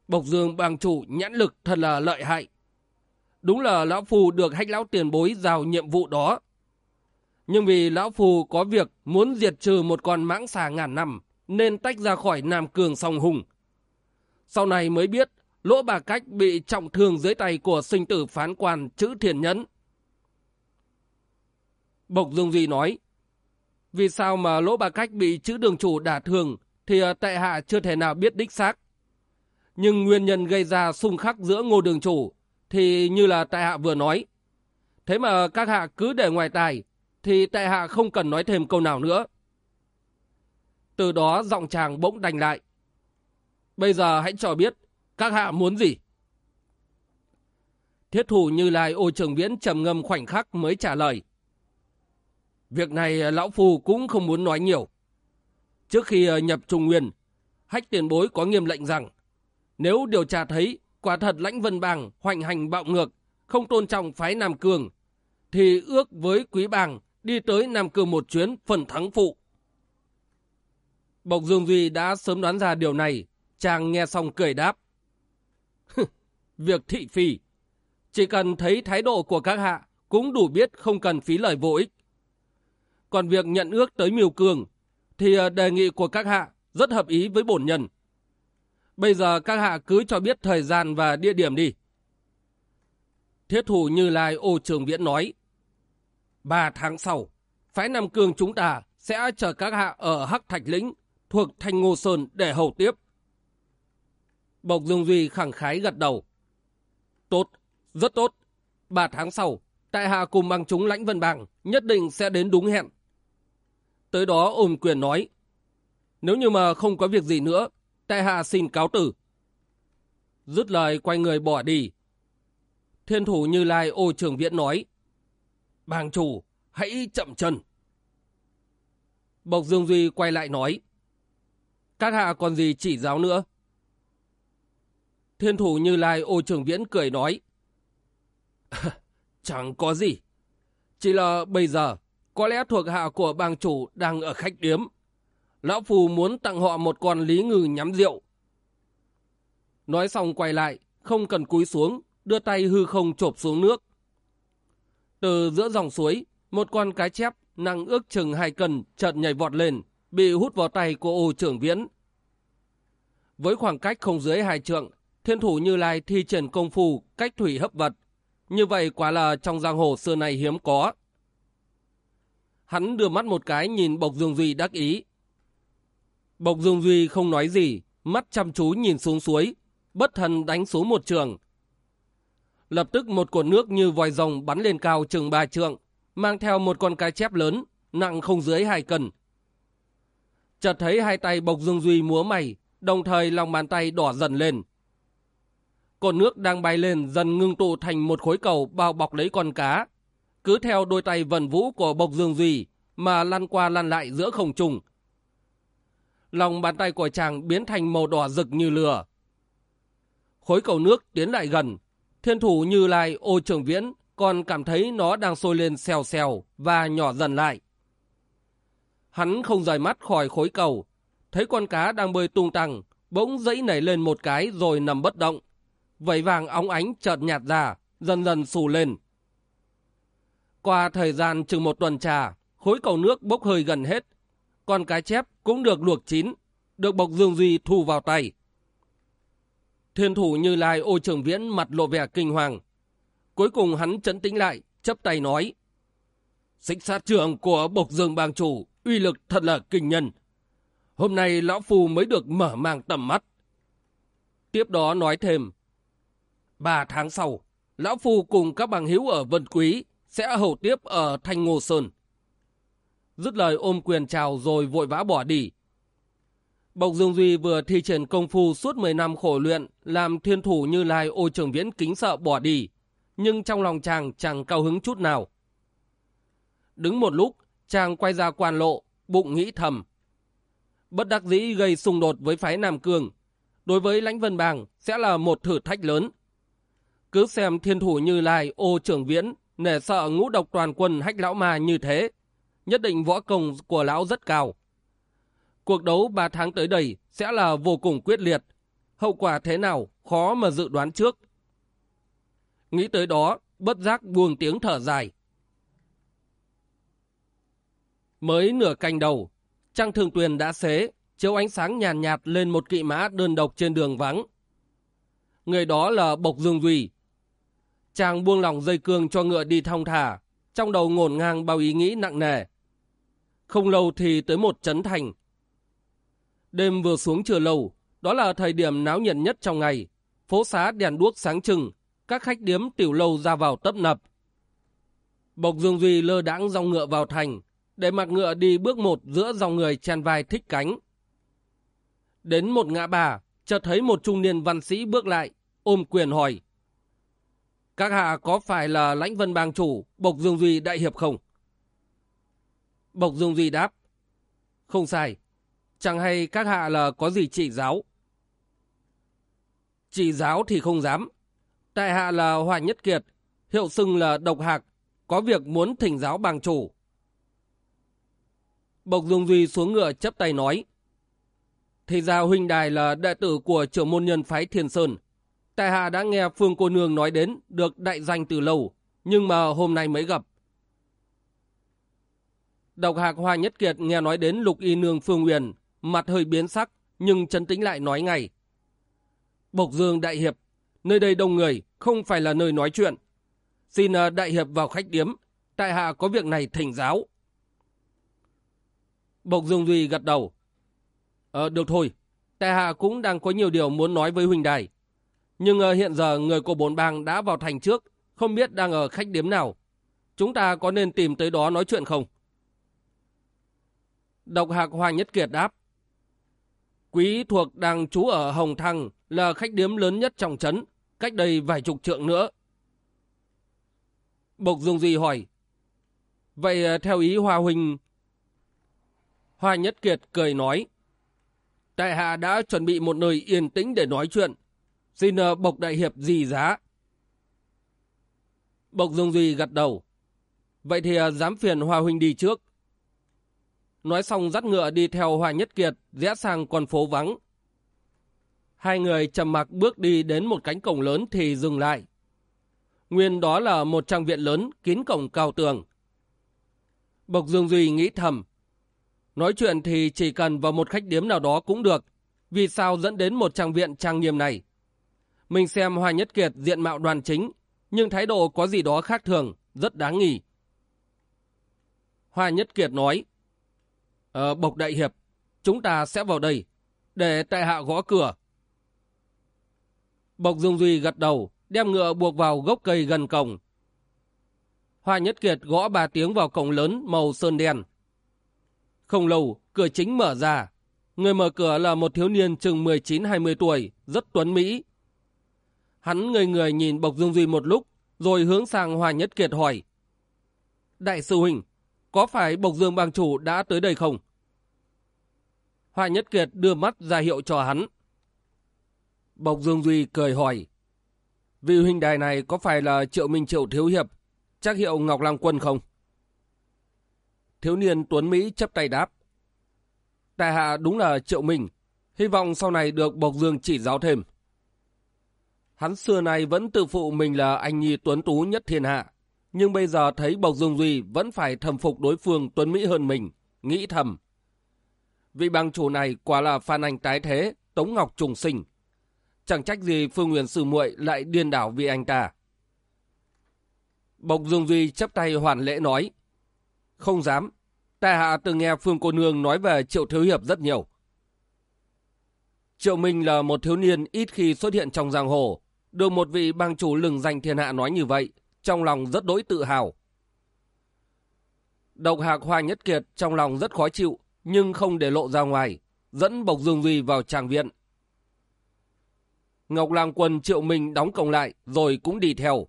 Bộc Dương bang chủ nhãn lực thật là lợi hại. Đúng là Lão Phù được hách lão tiền bối giao nhiệm vụ đó. Nhưng vì Lão Phù có việc muốn diệt trừ một con mãng xà ngàn năm, nên tách ra khỏi Nam Cường song hùng. Sau này mới biết, lỗ bà cách bị trọng thương dưới tay của sinh tử phán quan chữ thiền nhẫn. Bộc Dương Duy nói, vì sao mà lỗ bà cách bị chữ đường chủ đả thương thì à, tệ hạ chưa thể nào biết đích xác. Nhưng nguyên nhân gây ra xung khắc giữa ngô đường chủ thì như là tại hạ vừa nói. Thế mà các hạ cứ để ngoài tài thì tại hạ không cần nói thêm câu nào nữa. Từ đó giọng chàng bỗng đành lại. Bây giờ hãy cho biết, các hạ muốn gì? Thiết thủ như lai ô trường viễn trầm ngâm khoảnh khắc mới trả lời. Việc này à, lão phù cũng không muốn nói nhiều. Trước khi à, nhập Trung Nguyên, hách tiền bối có nghiêm lệnh rằng nếu điều tra thấy quả thật lãnh vân bàng hoành hành bạo ngược, không tôn trọng phái Nam Cường, thì ước với quý bàng đi tới Nam Cương một chuyến phần thắng phụ. Bộc Dương Duy đã sớm đoán ra điều này, chàng nghe xong cười đáp. Việc thị phi, chỉ cần thấy thái độ của các hạ cũng đủ biết không cần phí lời vô ích. Còn việc nhận ước tới miêu cường thì ờ, đề nghị của các hạ rất hợp ý với bổn nhân. Bây giờ các hạ cứ cho biết thời gian và địa điểm đi. Thiết thủ Như Lai ô trường viễn nói. Ba tháng sau, phái Nam Cương chúng ta sẽ chờ các hạ ở Hắc Thạch Lĩnh thuộc Thanh Ngô Sơn để hầu tiếp. Bộc Dương Duy khẳng khái gật đầu. Tốt, rất tốt. Ba tháng sau, tại hạ cùng bằng chúng lãnh vân bảng nhất định sẽ đến đúng hẹn. Tới đó ôm quyền nói. Nếu như mà không có việc gì nữa, tại hạ xin cáo tử. Dứt lời quay người bỏ đi. Thiên thủ Như Lai ô trường viện nói. Bàng chủ, hãy chậm chân. Bộc Dương Duy quay lại nói. Các hạ còn gì chỉ giáo nữa? Thiên thủ Như Lai ô trường viễn cười nói. Chẳng có gì. Chỉ là bây giờ, có lẽ thuộc hạ của bang chủ đang ở khách điếm. Lão Phù muốn tặng họ một con lý ngư nhắm rượu. Nói xong quay lại, không cần cúi xuống, đưa tay hư không chộp xuống nước. Từ giữa dòng suối, một con cái chép nặng ước chừng hai cân chợt nhảy vọt lên, bị hút vào tay của ô trưởng viễn. Với khoảng cách không dưới hai trượng, thiên thủ Như Lai thi triển công phu cách thủy hấp vật. Như vậy quả là trong giang hồ xưa này hiếm có. Hắn đưa mắt một cái nhìn Bộc Dương Duy đắc ý. Bộc Dương Duy không nói gì, mắt chăm chú nhìn xuống suối, bất thần đánh xuống một trường. Lập tức một cột nước như vòi rồng bắn lên cao chừng ba trượng, mang theo một con cá chép lớn, nặng không dưới hai cân. Chợt thấy hai tay Bộc Dương Duy múa mày, đồng thời lòng bàn tay đỏ dần lên. Cột nước đang bay lên dần ngưng tụ thành một khối cầu bao bọc lấy con cá. Cứ theo đôi tay vần vũ của Bộc Dương Duy mà lăn qua lăn lại giữa không trung. Lòng bàn tay của chàng biến thành màu đỏ rực như lửa. Khối cầu nước tiến lại gần. Thiên thủ như lai ô trường viễn còn cảm thấy nó đang sôi lên xèo xèo và nhỏ dần lại. Hắn không rời mắt khỏi khối cầu, thấy con cá đang bơi tung tăng, bỗng dẫy nảy lên một cái rồi nằm bất động. vẩy vàng óng ánh chợt nhạt ra, dần dần xù lên. Qua thời gian chừng một tuần trà, khối cầu nước bốc hơi gần hết. Con cá chép cũng được luộc chín, được Bộc Dương Duy thu vào tay. Thiên thủ như lai ô trường viễn mặt lộ vẻ kinh hoàng. Cuối cùng hắn chấn tĩnh lại, chấp tay nói. Xích sát trưởng của Bộc Dương bang chủ, uy lực thật là kinh nhân. Hôm nay lão phù mới được mở mang tầm mắt. Tiếp đó nói thêm. Ba tháng sau, lão phù cùng các bằng hữu ở Vân Quý sẽ hầu tiếp ở Thanh Ngô Sơn. Dứt lời ôm quyền chào rồi vội vã bỏ đi. Bộc Dương Duy vừa thi triển công phu suốt 10 năm khổ luyện, làm thiên thủ như lai ô trường viễn kính sợ bỏ đi, nhưng trong lòng chàng chẳng cao hứng chút nào. Đứng một lúc, chàng quay ra quan lộ, bụng nghĩ thầm. Bất đắc dĩ gây xung đột với phái Nam Cương, đối với lãnh vân bàng sẽ là một thử thách lớn. Cứ xem thiên thủ như lai ô trưởng viễn, nể sợ ngũ độc toàn quân hách lão ma như thế, nhất định võ công của lão rất cao. Cuộc đấu 3 tháng tới đây sẽ là vô cùng quyết liệt. Hậu quả thế nào khó mà dự đoán trước. Nghĩ tới đó, bất giác buông tiếng thở dài. Mới nửa canh đầu, trăng thường tuyền đã xế, chiếu ánh sáng nhàn nhạt, nhạt lên một kỵ mã đơn độc trên đường vắng. Người đó là Bộc Dương Duy. Chàng buông lỏng dây cương cho ngựa đi thong thả, trong đầu ngổn ngang bao ý nghĩ nặng nề. Không lâu thì tới một trấn thành. Đêm vừa xuống chưa lâu, đó là thời điểm náo nhiệt nhất trong ngày. Phố xá đèn đuốc sáng trưng, các khách điếm tiểu lâu ra vào tấp nập. Bộc Dương Duy lơ đãng dòng ngựa vào thành, để mặt ngựa đi bước một giữa dòng người chen vai thích cánh. Đến một ngã bà, chợt thấy một trung niên văn sĩ bước lại, ôm quyền hỏi. Các hạ có phải là lãnh vân bang chủ, Bộc Dương Duy đại hiệp không? Bộc Dương Duy đáp. Không sai, chẳng hay các hạ là có gì chỉ giáo. Chỉ giáo thì không dám. Tại hạ là Hoàng Nhất Kiệt, hiệu xưng là Độc Hạc, có việc muốn thỉnh giáo bang chủ. Bộc Dương Duy xuống ngựa chấp tay nói. Thì ra huynh đài là đệ tử của trưởng môn nhân phái Thiên Sơn. Tại hạ đã nghe Phương Cô Nương nói đến được đại danh từ lâu, nhưng mà hôm nay mới gặp. Độc hạc Hoa Nhất Kiệt nghe nói đến Lục Y Nương Phương Huyền, mặt hơi biến sắc, nhưng chấn tĩnh lại nói ngay. Bộc Dương Đại Hiệp, nơi đây đông người, không phải là nơi nói chuyện. Xin à, Đại Hiệp vào khách điếm, tại hạ có việc này thỉnh giáo. Bộc Dương Duy gật đầu. Ờ, được thôi, tại hạ cũng đang có nhiều điều muốn nói với huynh đài. Nhưng uh, hiện giờ người của bốn bang đã vào thành trước, không biết đang ở khách điếm nào. Chúng ta có nên tìm tới đó nói chuyện không? Độc Hạc Hoa Nhất Kiệt đáp. Quý thuộc đang trú ở Hồng Thăng là khách điếm lớn nhất trong trấn, cách đây vài chục trượng nữa. Bộc Dương Duy hỏi. Vậy ờ, theo ý Hoa Huynh... Hoa Nhất Kiệt cười nói. Tại hạ đã chuẩn bị một nơi yên tĩnh để nói chuyện. Xin ờ, Bộc Đại Hiệp gì giá. Bộc Dương Duy gật đầu. Vậy thì ờ, dám phiền Hoa Huynh đi trước. Nói xong dắt ngựa đi theo Hoa Nhất Kiệt, rẽ sang con phố vắng. Hai người trầm mặc bước đi đến một cánh cổng lớn thì dừng lại. Nguyên đó là một trang viện lớn kín cổng cao tường. Bộc Dương Duy nghĩ thầm. Nói chuyện thì chỉ cần vào một khách điếm nào đó cũng được. Vì sao dẫn đến một trang viện trang nghiêm này? Mình xem Hoa Nhất Kiệt diện mạo đoàn chính, nhưng thái độ có gì đó khác thường, rất đáng nghi. Hoa Nhất Kiệt nói, Ờ, Bộc Đại Hiệp, chúng ta sẽ vào đây, để tại hạ gõ cửa. Bộc Dương Duy gật đầu, đem ngựa buộc vào gốc cây gần cổng. Hoa Nhất Kiệt gõ ba tiếng vào cổng lớn màu sơn đen. Không lâu, cửa chính mở ra. Người mở cửa là một thiếu niên chừng 19-20 tuổi, rất tuấn mỹ. Hắn người người nhìn Bộc Dương Duy một lúc, rồi hướng sang Hoa Nhất Kiệt hỏi. Đại sư Huynh, có phải Bộc Dương bang chủ đã tới đây không? Hoa Nhất Kiệt đưa mắt ra hiệu cho hắn. Bộc Dương Duy cười hỏi. Vị huynh đài này có phải là Triệu Minh Triệu Thiếu Hiệp, chắc hiệu Ngọc Lăng Quân không? Thiếu niên Tuấn Mỹ chấp tay đáp. Tài hạ đúng là Triệu Minh, hy vọng sau này được Bộc Dương chỉ giáo thêm. Hắn xưa này vẫn tự phụ mình là anh nhi tuấn tú nhất thiên hạ, nhưng bây giờ thấy Bộc Dương Duy vẫn phải thầm phục đối phương tuấn Mỹ hơn mình, nghĩ thầm. Vị bang chủ này quả là phan anh tái thế, Tống Ngọc trùng sinh. Chẳng trách gì Phương Nguyên Sư muội lại điên đảo vì anh ta. Bộc Dương Duy chấp tay hoàn lễ nói. Không dám. ta hạ từng nghe Phương Cô Nương nói về Triệu Thiếu Hiệp rất nhiều. Triệu Minh là một thiếu niên ít khi xuất hiện trong giang hồ. Được một vị bang chủ lừng danh thiên hạ nói như vậy, trong lòng rất đối tự hào. Độc hạc Hoa Nhất Kiệt trong lòng rất khó chịu, nhưng không để lộ ra ngoài, dẫn Bộc Dương Duy vào tràng viện. Ngọc Lang Quân Triệu mình đóng cổng lại, rồi cũng đi theo.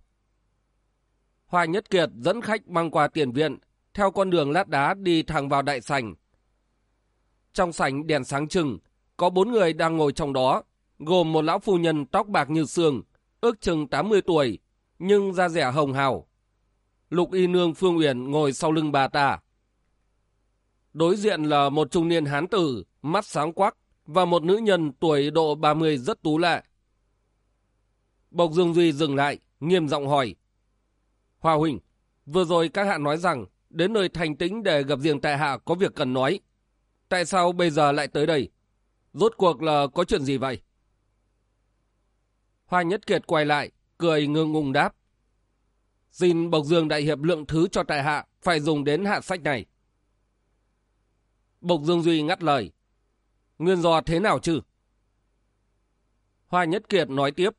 Hoa Nhất Kiệt dẫn khách mang qua tiền viện, theo con đường lát đá đi thẳng vào đại sảnh. Trong sảnh đèn sáng trưng, có bốn người đang ngồi trong đó, gồm một lão phu nhân tóc bạc như xương, ước chừng 80 tuổi, nhưng da rẻ hồng hào. Lục y nương Phương Uyển ngồi sau lưng bà ta. Đối diện là một trung niên hán tử, mắt sáng quắc, và một nữ nhân tuổi độ 30 rất tú lệ. Bộc Dương Duy dừng lại, nghiêm giọng hỏi. Hoa Huỳnh, vừa rồi các hạ nói rằng đến nơi thành tĩnh để gặp riêng tại hạ có việc cần nói. Tại sao bây giờ lại tới đây? Rốt cuộc là có chuyện gì vậy? Hoa Nhất Kiệt quay lại, cười ngưng ngùng đáp. Xin Bộc Dương Đại Hiệp lượng thứ cho tại hạ phải dùng đến hạ sách này. Bộc Dương Duy ngắt lời. Nguyên do thế nào chứ? Hoa Nhất Kiệt nói tiếp.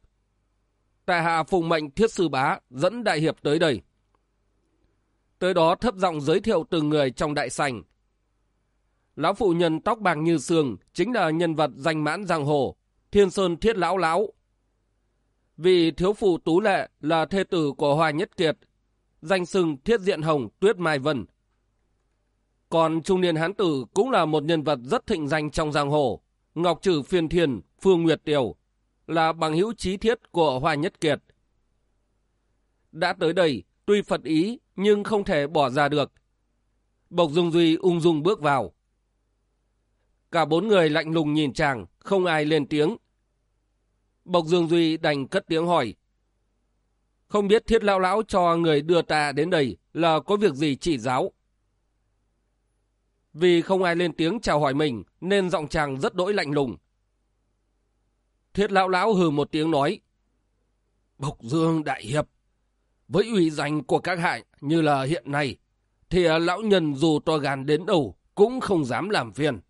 Tại hạ phùng mệnh thiết sư bá dẫn đại hiệp tới đây. Tới đó thấp giọng giới thiệu từng người trong đại sành. Lão phụ nhân tóc bạc như sương chính là nhân vật danh mãn giang hồ, thiên sơn thiết lão lão. Vì thiếu phụ tú lệ là thê tử của Hoa Nhất Kiệt, danh sừng thiết diện hồng tuyết mai vân. Còn trung niên hán tử cũng là một nhân vật rất thịnh danh trong giang hồ, Ngọc Trử Phiên thiền Phương Nguyệt Tiểu, là bằng hữu trí thiết của Hoa Nhất Kiệt. Đã tới đây, tuy Phật ý nhưng không thể bỏ ra được. Bộc Dung Duy ung dung bước vào. Cả bốn người lạnh lùng nhìn chàng, không ai lên tiếng. Bộc Dương Duy đành cất tiếng hỏi. Không biết thiết lão lão cho người đưa ta đến đây là có việc gì chỉ giáo. Vì không ai lên tiếng chào hỏi mình nên giọng chàng rất đỗi lạnh lùng. Thiết lão lão hừ một tiếng nói. Bộc Dương Đại Hiệp, với uy danh của các hại như là hiện nay, thì lão nhân dù to gan đến đâu cũng không dám làm phiền.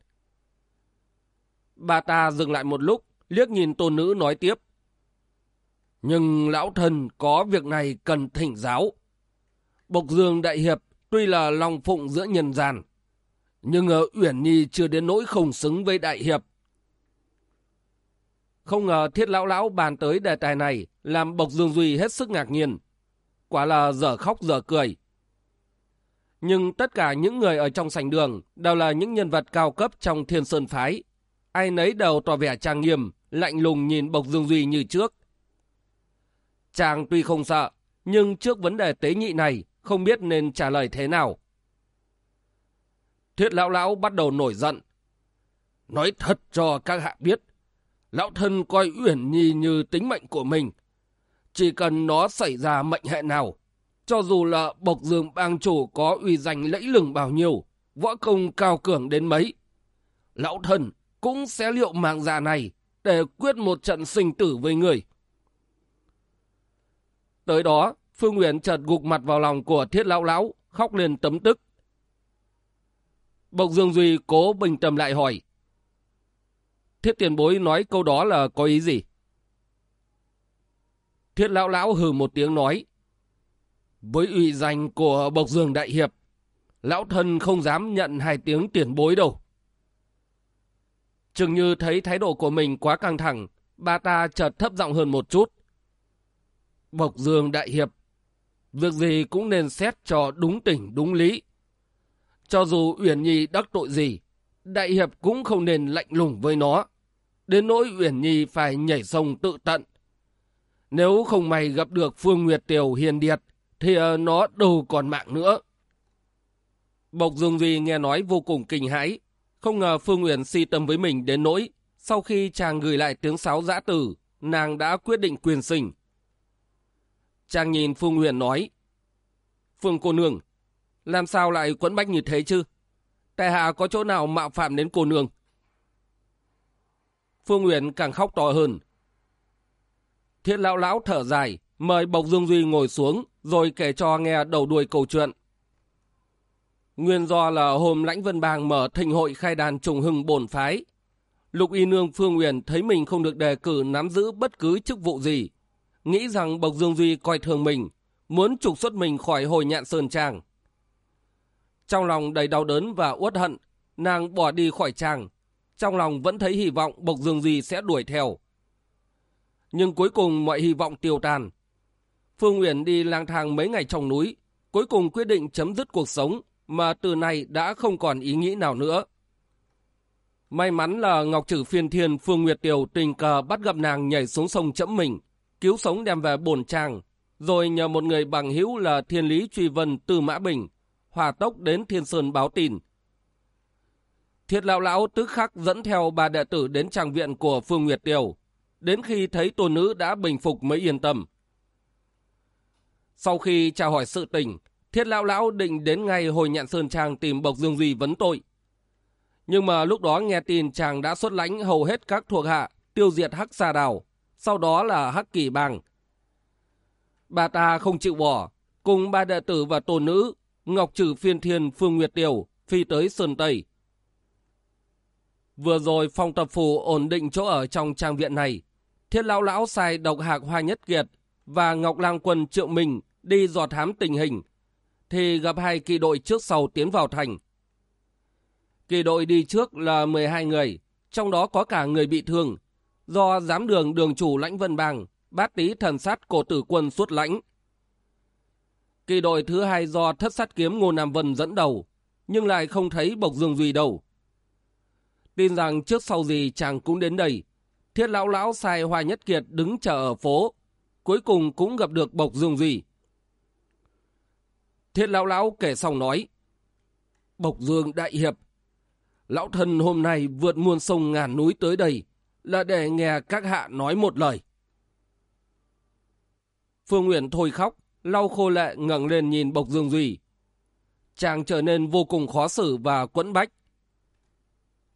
Bà ta dừng lại một lúc, liếc nhìn tôn nữ nói tiếp. Nhưng lão thần có việc này cần thỉnh giáo. Bộc Dương Đại Hiệp tuy là lòng phụng giữa nhân gian, nhưng ở Uyển Nhi chưa đến nỗi không xứng với Đại Hiệp. Không ngờ thiết lão lão bàn tới đề tài này làm Bộc Dương Duy hết sức ngạc nhiên. Quả là dở khóc dở cười. Nhưng tất cả những người ở trong sảnh đường đều là những nhân vật cao cấp trong thiên sơn phái. Ai nấy đầu tỏ vẻ trang nghiêm, lạnh lùng nhìn Bộc Dương Duy như trước. Chàng tuy không sợ, nhưng trước vấn đề tế nhị này không biết nên trả lời thế nào. thuyết lão lão bắt đầu nổi giận. Nói thật cho các hạ biết, Lão thân coi Uyển Nhi như tính mệnh của mình. Chỉ cần nó xảy ra mệnh hệ nào, cho dù là bộc dương bang chủ có uy danh lẫy lừng bao nhiêu, võ công cao cường đến mấy, lão thân cũng sẽ liệu mạng già này để quyết một trận sinh tử với người. Tới đó, Phương Nguyễn chợt gục mặt vào lòng của thiết lão lão, khóc lên tấm tức. Bộc Dương Duy cố bình tâm lại hỏi. Thiết tiền bối nói câu đó là có ý gì? Thiết lão lão hừ một tiếng nói. Với ủy danh của Bộc Dương Đại Hiệp, lão thân không dám nhận hai tiếng tiền bối đâu. Chừng như thấy thái độ của mình quá căng thẳng, bà ta chợt thấp giọng hơn một chút. Bộc Dương Đại Hiệp, việc gì cũng nên xét cho đúng tình đúng lý. Cho dù Uyển Nhi đắc tội gì, Đại Hiệp cũng không nên lạnh lùng với nó. Đến nỗi Uyển Nhi phải nhảy sông tự tận. Nếu không may gặp được Phương Nguyệt tiểu hiền điệt, thì ờ, nó đâu còn mạng nữa. Bộc Dương Duy nghe nói vô cùng kinh hãi, không ngờ Phương Uyển si tâm với mình đến nỗi, sau khi chàng gửi lại tiếng sáo giã tử, nàng đã quyết định quyền sinh. Chàng nhìn Phương Uyển nói, Phương cô nương, làm sao lại quẫn bách như thế chứ? Tại hạ có chỗ nào mạo phạm đến cô nương? Phương Uyển càng khóc to hơn. Thiết lão lão thở dài, mời Bộc Dương Duy ngồi xuống, rồi kể cho nghe đầu đuôi câu chuyện. Nguyên do là hôm lãnh vân bang mở thịnh hội khai đàn trùng hưng bổn phái. Lục y nương Phương Nguyên thấy mình không được đề cử nắm giữ bất cứ chức vụ gì. Nghĩ rằng Bộc Dương Duy coi thường mình, muốn trục xuất mình khỏi hồi nhạn sơn trang. Trong lòng đầy đau đớn và uất hận, nàng bỏ đi khỏi trang. Trong lòng vẫn thấy hy vọng Bộc Dương Duy sẽ đuổi theo. Nhưng cuối cùng mọi hy vọng tiêu tan. Phương Uyển đi lang thang mấy ngày trong núi, cuối cùng quyết định chấm dứt cuộc sống mà từ nay đã không còn ý nghĩ nào nữa. May mắn là Ngọc Trử phiên thiên Phương Nguyệt Tiều tình cờ bắt gặp nàng nhảy xuống sông chẫm mình, cứu sống đem về bổn trang, rồi nhờ một người bằng hữu là thiên lý truy vân từ Mã Bình, hòa tốc đến Thiên Sơn báo tin. Thiệt lão lão tức khắc dẫn theo ba đệ tử đến trang viện của Phương Nguyệt Tiều, đến khi thấy tôn nữ đã bình phục mới yên tâm. Sau khi tra hỏi sự tình, Thiết lão lão định đến ngay hồi nhạn sơn chàng tìm Bộc Dương Duy vấn tội. Nhưng mà lúc đó nghe tin chàng đã xuất lãnh hầu hết các thuộc hạ, tiêu diệt Hắc Sa Đào, sau đó là Hắc Kỳ Bàng. Bà ta không chịu bỏ, cùng ba đệ tử và tổ nữ, Ngọc Trừ Phiên Thiên Phương Nguyệt Tiểu, phi tới Sơn Tây. Vừa rồi phòng tập phủ ổn định chỗ ở trong trang viện này, thiết lão lão sai độc hạc hoa nhất kiệt và Ngọc Lang Quân Triệu Minh đi dò thám tình hình, thì gặp hai kỳ đội trước sau tiến vào thành. Kỳ đội đi trước là 12 người, trong đó có cả người bị thương, do giám đường đường chủ lãnh vân bang, bát tý thần sát cổ tử quân suốt lãnh. Kỳ đội thứ hai do thất sát kiếm Ngô Nam Vân dẫn đầu, nhưng lại không thấy Bộc Dương Duy đâu. Tin rằng trước sau gì chàng cũng đến đây, thiết lão lão sai Hoa Nhất Kiệt đứng chờ ở phố, cuối cùng cũng gặp được Bộc Dương Duy. Thiết lão lão kể xong nói. Bộc Dương đại hiệp. Lão thần hôm nay vượt muôn sông ngàn núi tới đây là để nghe các hạ nói một lời. Phương Nguyễn thôi khóc, lau khô lệ ngẩng lên nhìn Bộc Dương Duy. Chàng trở nên vô cùng khó xử và quẫn bách.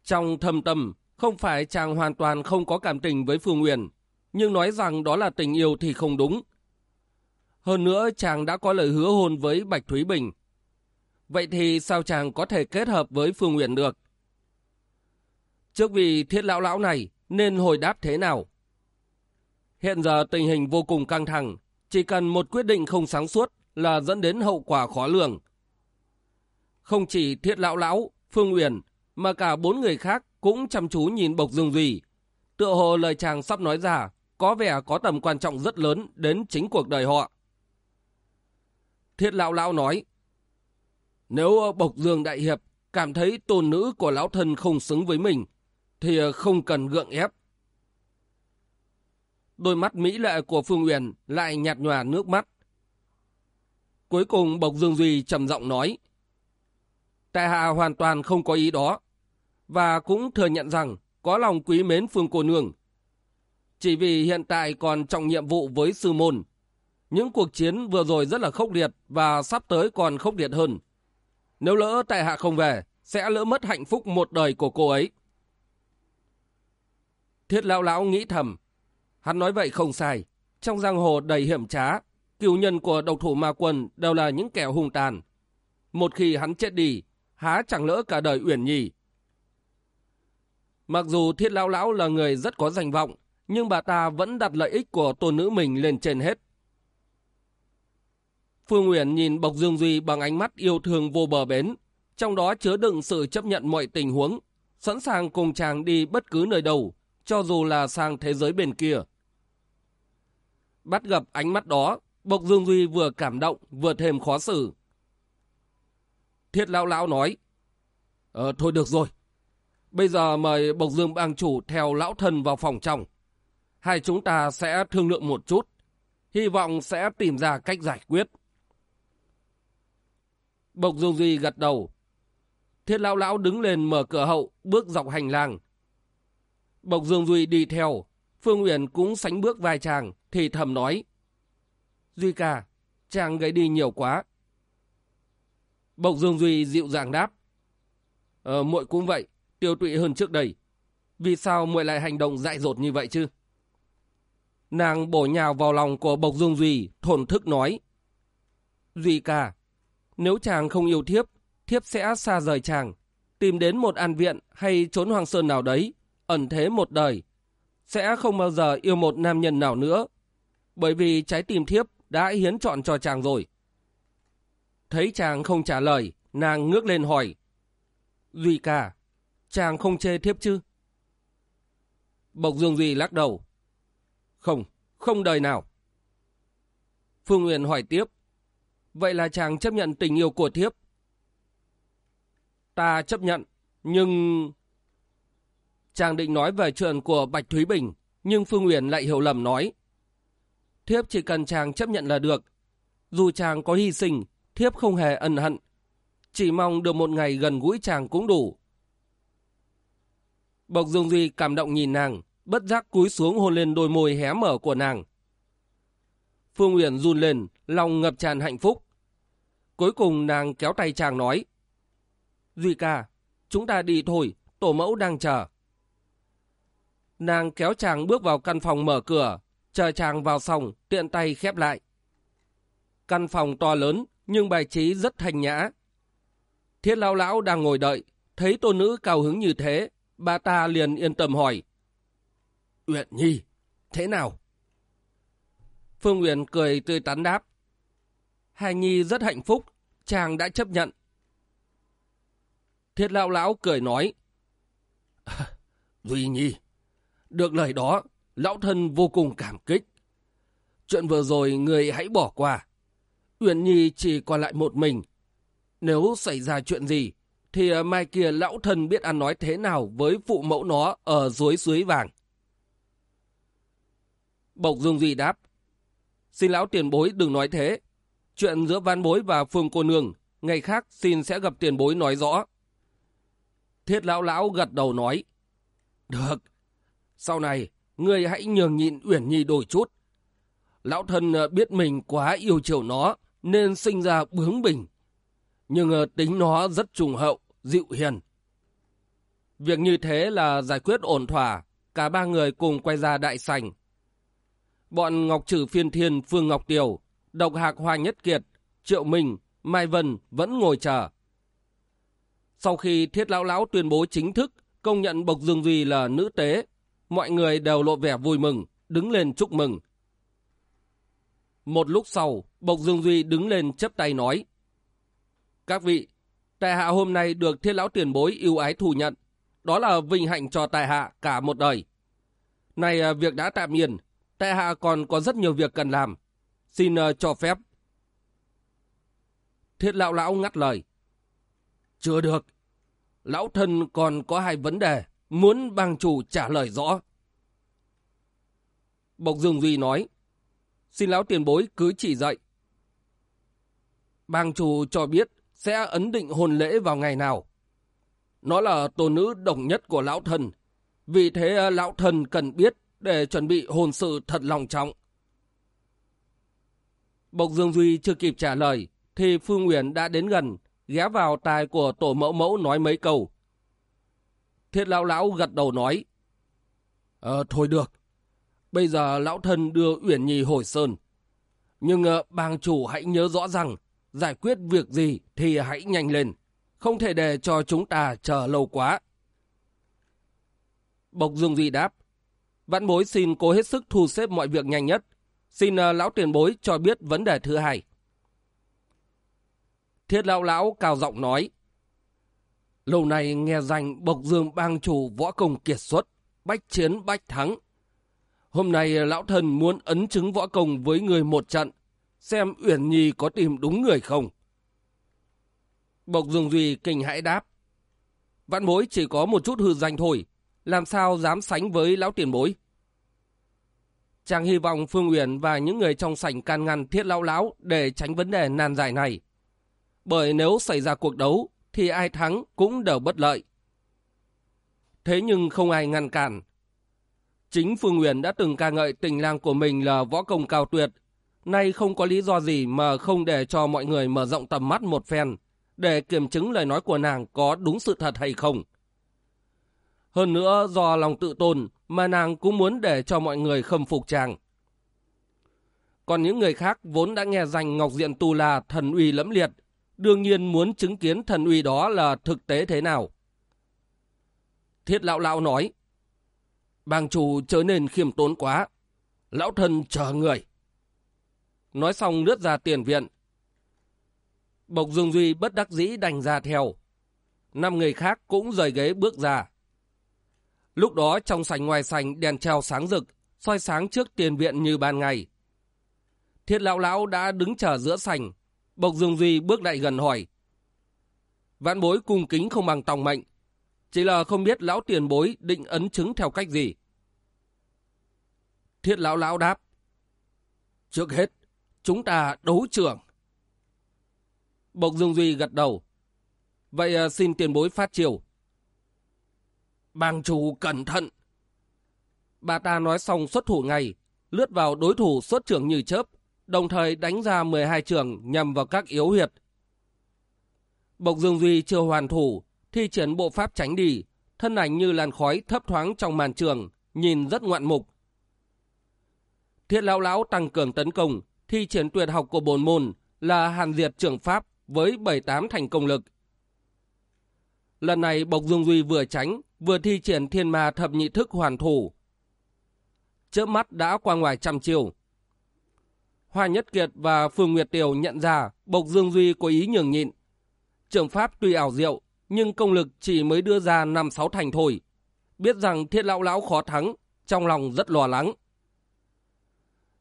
Trong thâm tâm, không phải chàng hoàn toàn không có cảm tình với Phương Nguyễn, nhưng nói rằng đó là tình yêu thì không đúng. Hơn nữa chàng đã có lời hứa hôn với Bạch Thúy Bình. Vậy thì sao chàng có thể kết hợp với Phương Nguyễn được? Trước vì thiết lão lão này nên hồi đáp thế nào? Hiện giờ tình hình vô cùng căng thẳng, chỉ cần một quyết định không sáng suốt là dẫn đến hậu quả khó lường. Không chỉ thiết lão lão, Phương Uyển, mà cả bốn người khác cũng chăm chú nhìn Bộc Dương Duy. Tựa hồ lời chàng sắp nói ra có vẻ có tầm quan trọng rất lớn đến chính cuộc đời họ. Thiết lão lão nói, nếu ờ, Bộc Dương Đại Hiệp cảm thấy tôn nữ của lão thân không xứng với mình, thì ờ, không cần gượng ép. Đôi mắt mỹ lệ của Phương Uyển lại nhạt nhòa nước mắt. Cuối cùng Bộc Dương Duy trầm giọng nói, Tại hạ hoàn toàn không có ý đó, và cũng thừa nhận rằng có lòng quý mến Phương cô nương, Chỉ vì hiện tại còn trọng nhiệm vụ với sư môn. Những cuộc chiến vừa rồi rất là khốc liệt và sắp tới còn khốc liệt hơn. Nếu lỡ tại hạ không về, sẽ lỡ mất hạnh phúc một đời của cô ấy. Thiết lão lão nghĩ thầm. Hắn nói vậy không sai. Trong giang hồ đầy hiểm trá, cựu nhân của độc thủ ma quân đều là những kẻ hung tàn. Một khi hắn chết đi, há chẳng lỡ cả đời uyển nhì. Mặc dù thiết lão lão là người rất có danh vọng, nhưng bà ta vẫn đặt lợi ích của tôn nữ mình lên trên hết. Phương Uyển nhìn Bộc Dương Duy bằng ánh mắt yêu thương vô bờ bến, trong đó chứa đựng sự chấp nhận mọi tình huống, sẵn sàng cùng chàng đi bất cứ nơi đâu, cho dù là sang thế giới bên kia. Bắt gặp ánh mắt đó, Bộc Dương Duy vừa cảm động, vừa thêm khó xử. Thiết lão lão nói, Ờ, thôi được rồi. Bây giờ mời Bộc Dương bang chủ theo lão thần vào phòng trong. Hai chúng ta sẽ thương lượng một chút. Hy vọng sẽ tìm ra cách giải quyết. Bộc Dương Duy gật đầu. Thiết lão lão đứng lên mở cửa hậu, bước dọc hành lang. Bộc Dương Duy đi theo. Phương Uyển cũng sánh bước vai chàng, thì thầm nói. Duy ca, chàng gãy đi nhiều quá. Bộc Dương Duy dịu dàng đáp. Ờ, muội cũng vậy, tiêu tụy hơn trước đây. Vì sao muội lại hành động dại dột như vậy chứ? Nàng bổ nhào vào lòng của Bộc Dương Duy, thổn thức nói. Duy ca, nếu chàng không yêu thiếp, thiếp sẽ xa rời chàng, tìm đến một an viện hay trốn hoàng sơn nào đấy, ẩn thế một đời. Sẽ không bao giờ yêu một nam nhân nào nữa, bởi vì trái tim thiếp đã hiến chọn cho chàng rồi. Thấy chàng không trả lời, nàng ngước lên hỏi. Duy ca, chàng không chê thiếp chứ? Bộc Dương Duy lắc đầu. Không, không đời nào. Phương Nguyên hỏi tiếp. Vậy là chàng chấp nhận tình yêu của thiếp. Ta chấp nhận, nhưng... Chàng định nói về chuyện của Bạch Thúy Bình, nhưng Phương uyển lại hiểu lầm nói. Thiếp chỉ cần chàng chấp nhận là được. Dù chàng có hy sinh, thiếp không hề ân hận. Chỉ mong được một ngày gần gũi chàng cũng đủ. Bộc Dương Duy cảm động nhìn nàng, bất giác cúi xuống hôn lên đôi môi hé mở của nàng. Phương Uyển run lên, lòng ngập tràn hạnh phúc. Cuối cùng nàng kéo tay chàng nói. Duy ca, chúng ta đi thôi, tổ mẫu đang chờ. Nàng kéo chàng bước vào căn phòng mở cửa, chờ chàng vào phòng, tiện tay khép lại. Căn phòng to lớn, nhưng bài trí rất thanh nhã. Thiết lão lão đang ngồi đợi, thấy tôn nữ cao hứng như thế, bà ta liền yên tâm hỏi. Uyển Nhi, thế nào? Phương Uyển cười tươi tắn đáp. Hai Nhi rất hạnh phúc, chàng đã chấp nhận. Thiết lão lão cười nói. Duy Nhi, được lời đó, lão thân vô cùng cảm kích. Chuyện vừa rồi người hãy bỏ qua. Uyển Nhi chỉ còn lại một mình. Nếu xảy ra chuyện gì, thì mai kia lão thân biết ăn nói thế nào với phụ mẫu nó ở dưới suối vàng. Bộc Dương Duy đáp. Xin lão tiền bối đừng nói thế. Chuyện giữa văn bối và phương cô nương, ngày khác xin sẽ gặp tiền bối nói rõ. Thiết lão lão gật đầu nói. Được. Sau này, ngươi hãy nhường nhịn Uyển Nhi đôi chút. Lão thân ờ, biết mình quá yêu chiều nó, nên sinh ra bướng bỉnh. Nhưng ờ, tính nó rất trùng hậu, dịu hiền. Việc như thế là giải quyết ổn thỏa, cả ba người cùng quay ra đại sành. Bọn Ngọc Trử Phiên Thiên, Phương Ngọc tiểu Độc Hạc Hoa Nhất Kiệt, Triệu Minh, Mai Vân vẫn ngồi chờ. Sau khi Thiết Lão Lão tuyên bố chính thức công nhận Bộc Dương Duy là nữ tế, mọi người đều lộ vẻ vui mừng, đứng lên chúc mừng. Một lúc sau, Bộc Dương Duy đứng lên chấp tay nói. Các vị, tài hạ hôm nay được Thiết Lão tuyển bối yêu ái thù nhận. Đó là vinh hạnh cho tài hạ cả một đời. Này à, việc đã tạm yên, tại hạ còn có rất nhiều việc cần làm. Xin uh, cho phép. Thiết lão lão ngắt lời. Chưa được. Lão thân còn có hai vấn đề, muốn bang chủ trả lời rõ. Bộc Dương Duy nói. Xin lão tiền bối cứ chỉ dạy. Bang chủ cho biết sẽ ấn định hôn lễ vào ngày nào. Nó là tổ nữ đồng nhất của lão thần. Vì thế ờ, lão thần cần biết để chuẩn bị hôn sự thật lòng trọng. Bộc Dương Duy chưa kịp trả lời, thì Phương Nguyễn đã đến gần, ghé vào tai của tổ mẫu mẫu nói mấy câu. Thiết lão lão gật đầu nói, Ờ, thôi được, bây giờ lão thân đưa Uyển Nhi hồi sơn. Nhưng uh, bang chủ hãy nhớ rõ rằng, giải quyết việc gì thì hãy nhanh lên, không thể để cho chúng ta chờ lâu quá. Bộc Dương Duy đáp, Vãn bối xin cố hết sức thu xếp mọi việc nhanh nhất. Xin ờ, lão tiền bối cho biết vấn đề thứ hai. Thiết lão lão cao giọng nói. Lâu nay nghe danh Bộc Dương bang chủ võ công kiệt xuất, bách chiến bách thắng. Hôm nay ờ, lão thần muốn ấn chứng võ công với người một trận, xem Uyển Nhi có tìm đúng người không. Bộc Dương Duy kinh hãi đáp. vạn bối chỉ có một chút hư danh thôi, làm sao dám sánh với lão tiền bối. Chàng hy vọng Phương Uyển và những người trong sảnh can ngăn thiết lão lão để tránh vấn đề nan giải này. Bởi nếu xảy ra cuộc đấu, thì ai thắng cũng đều bất lợi. Thế nhưng không ai ngăn cản. Chính Phương Uyển đã từng ca ngợi tình lang của mình là võ công cao tuyệt. Nay không có lý do gì mà không để cho mọi người mở rộng tầm mắt một phen để kiểm chứng lời nói của nàng có đúng sự thật hay không. Hơn nữa do lòng tự tôn mà nàng cũng muốn để cho mọi người khâm phục chàng. Còn những người khác vốn đã nghe danh Ngọc Diện Tu là thần uy lẫm liệt, đương nhiên muốn chứng kiến thần uy đó là thực tế thế nào. Thiết lão lão nói, bang chủ trở nên khiêm tốn quá, lão thân chờ người. Nói xong lướt ra tiền viện. Bộc Dương Duy bất đắc dĩ đành ra theo. Năm người khác cũng rời ghế bước ra. Lúc đó trong sảnh ngoài sảnh đèn treo sáng rực, soi sáng trước tiền viện như ban ngày. Thiết lão lão đã đứng chờ giữa sảnh, Bộc Dương Duy bước lại gần hỏi. Vạn bối cung kính không bằng tòng mệnh, chỉ là không biết lão tiền bối định ấn chứng theo cách gì. Thiết lão lão đáp. Trước hết, chúng ta đấu trưởng. Bộc Dương Duy gật đầu. Vậy à, xin tiền bối phát chiều. Bang chủ cẩn thận. Bà ta nói xong xuất thủ ngay, lướt vào đối thủ xuất trưởng như chớp, đồng thời đánh ra 12 trường nhằm vào các yếu huyệt. Bộc Dương Duy chưa hoàn thủ, thi triển bộ pháp tránh đi, thân ảnh như làn khói thấp thoáng trong màn trường, nhìn rất ngoạn mục. Thiết lão lão tăng cường tấn công, thi triển tuyệt học của bồn môn là hàn diệt trưởng pháp với 78 thành công lực. Lần này Bộc Dương Duy vừa tránh, vừa thi triển thiên ma thập nhị thức hoàn thủ. Chớp mắt đã qua ngoài trăm chiều. Hoa Nhất Kiệt và Phương Nguyệt Tiều nhận ra Bộc Dương Duy có ý nhường nhịn. Trường pháp tuy ảo diệu, nhưng công lực chỉ mới đưa ra 5-6 thành thôi. Biết rằng thiết lão lão khó thắng, trong lòng rất lo lắng.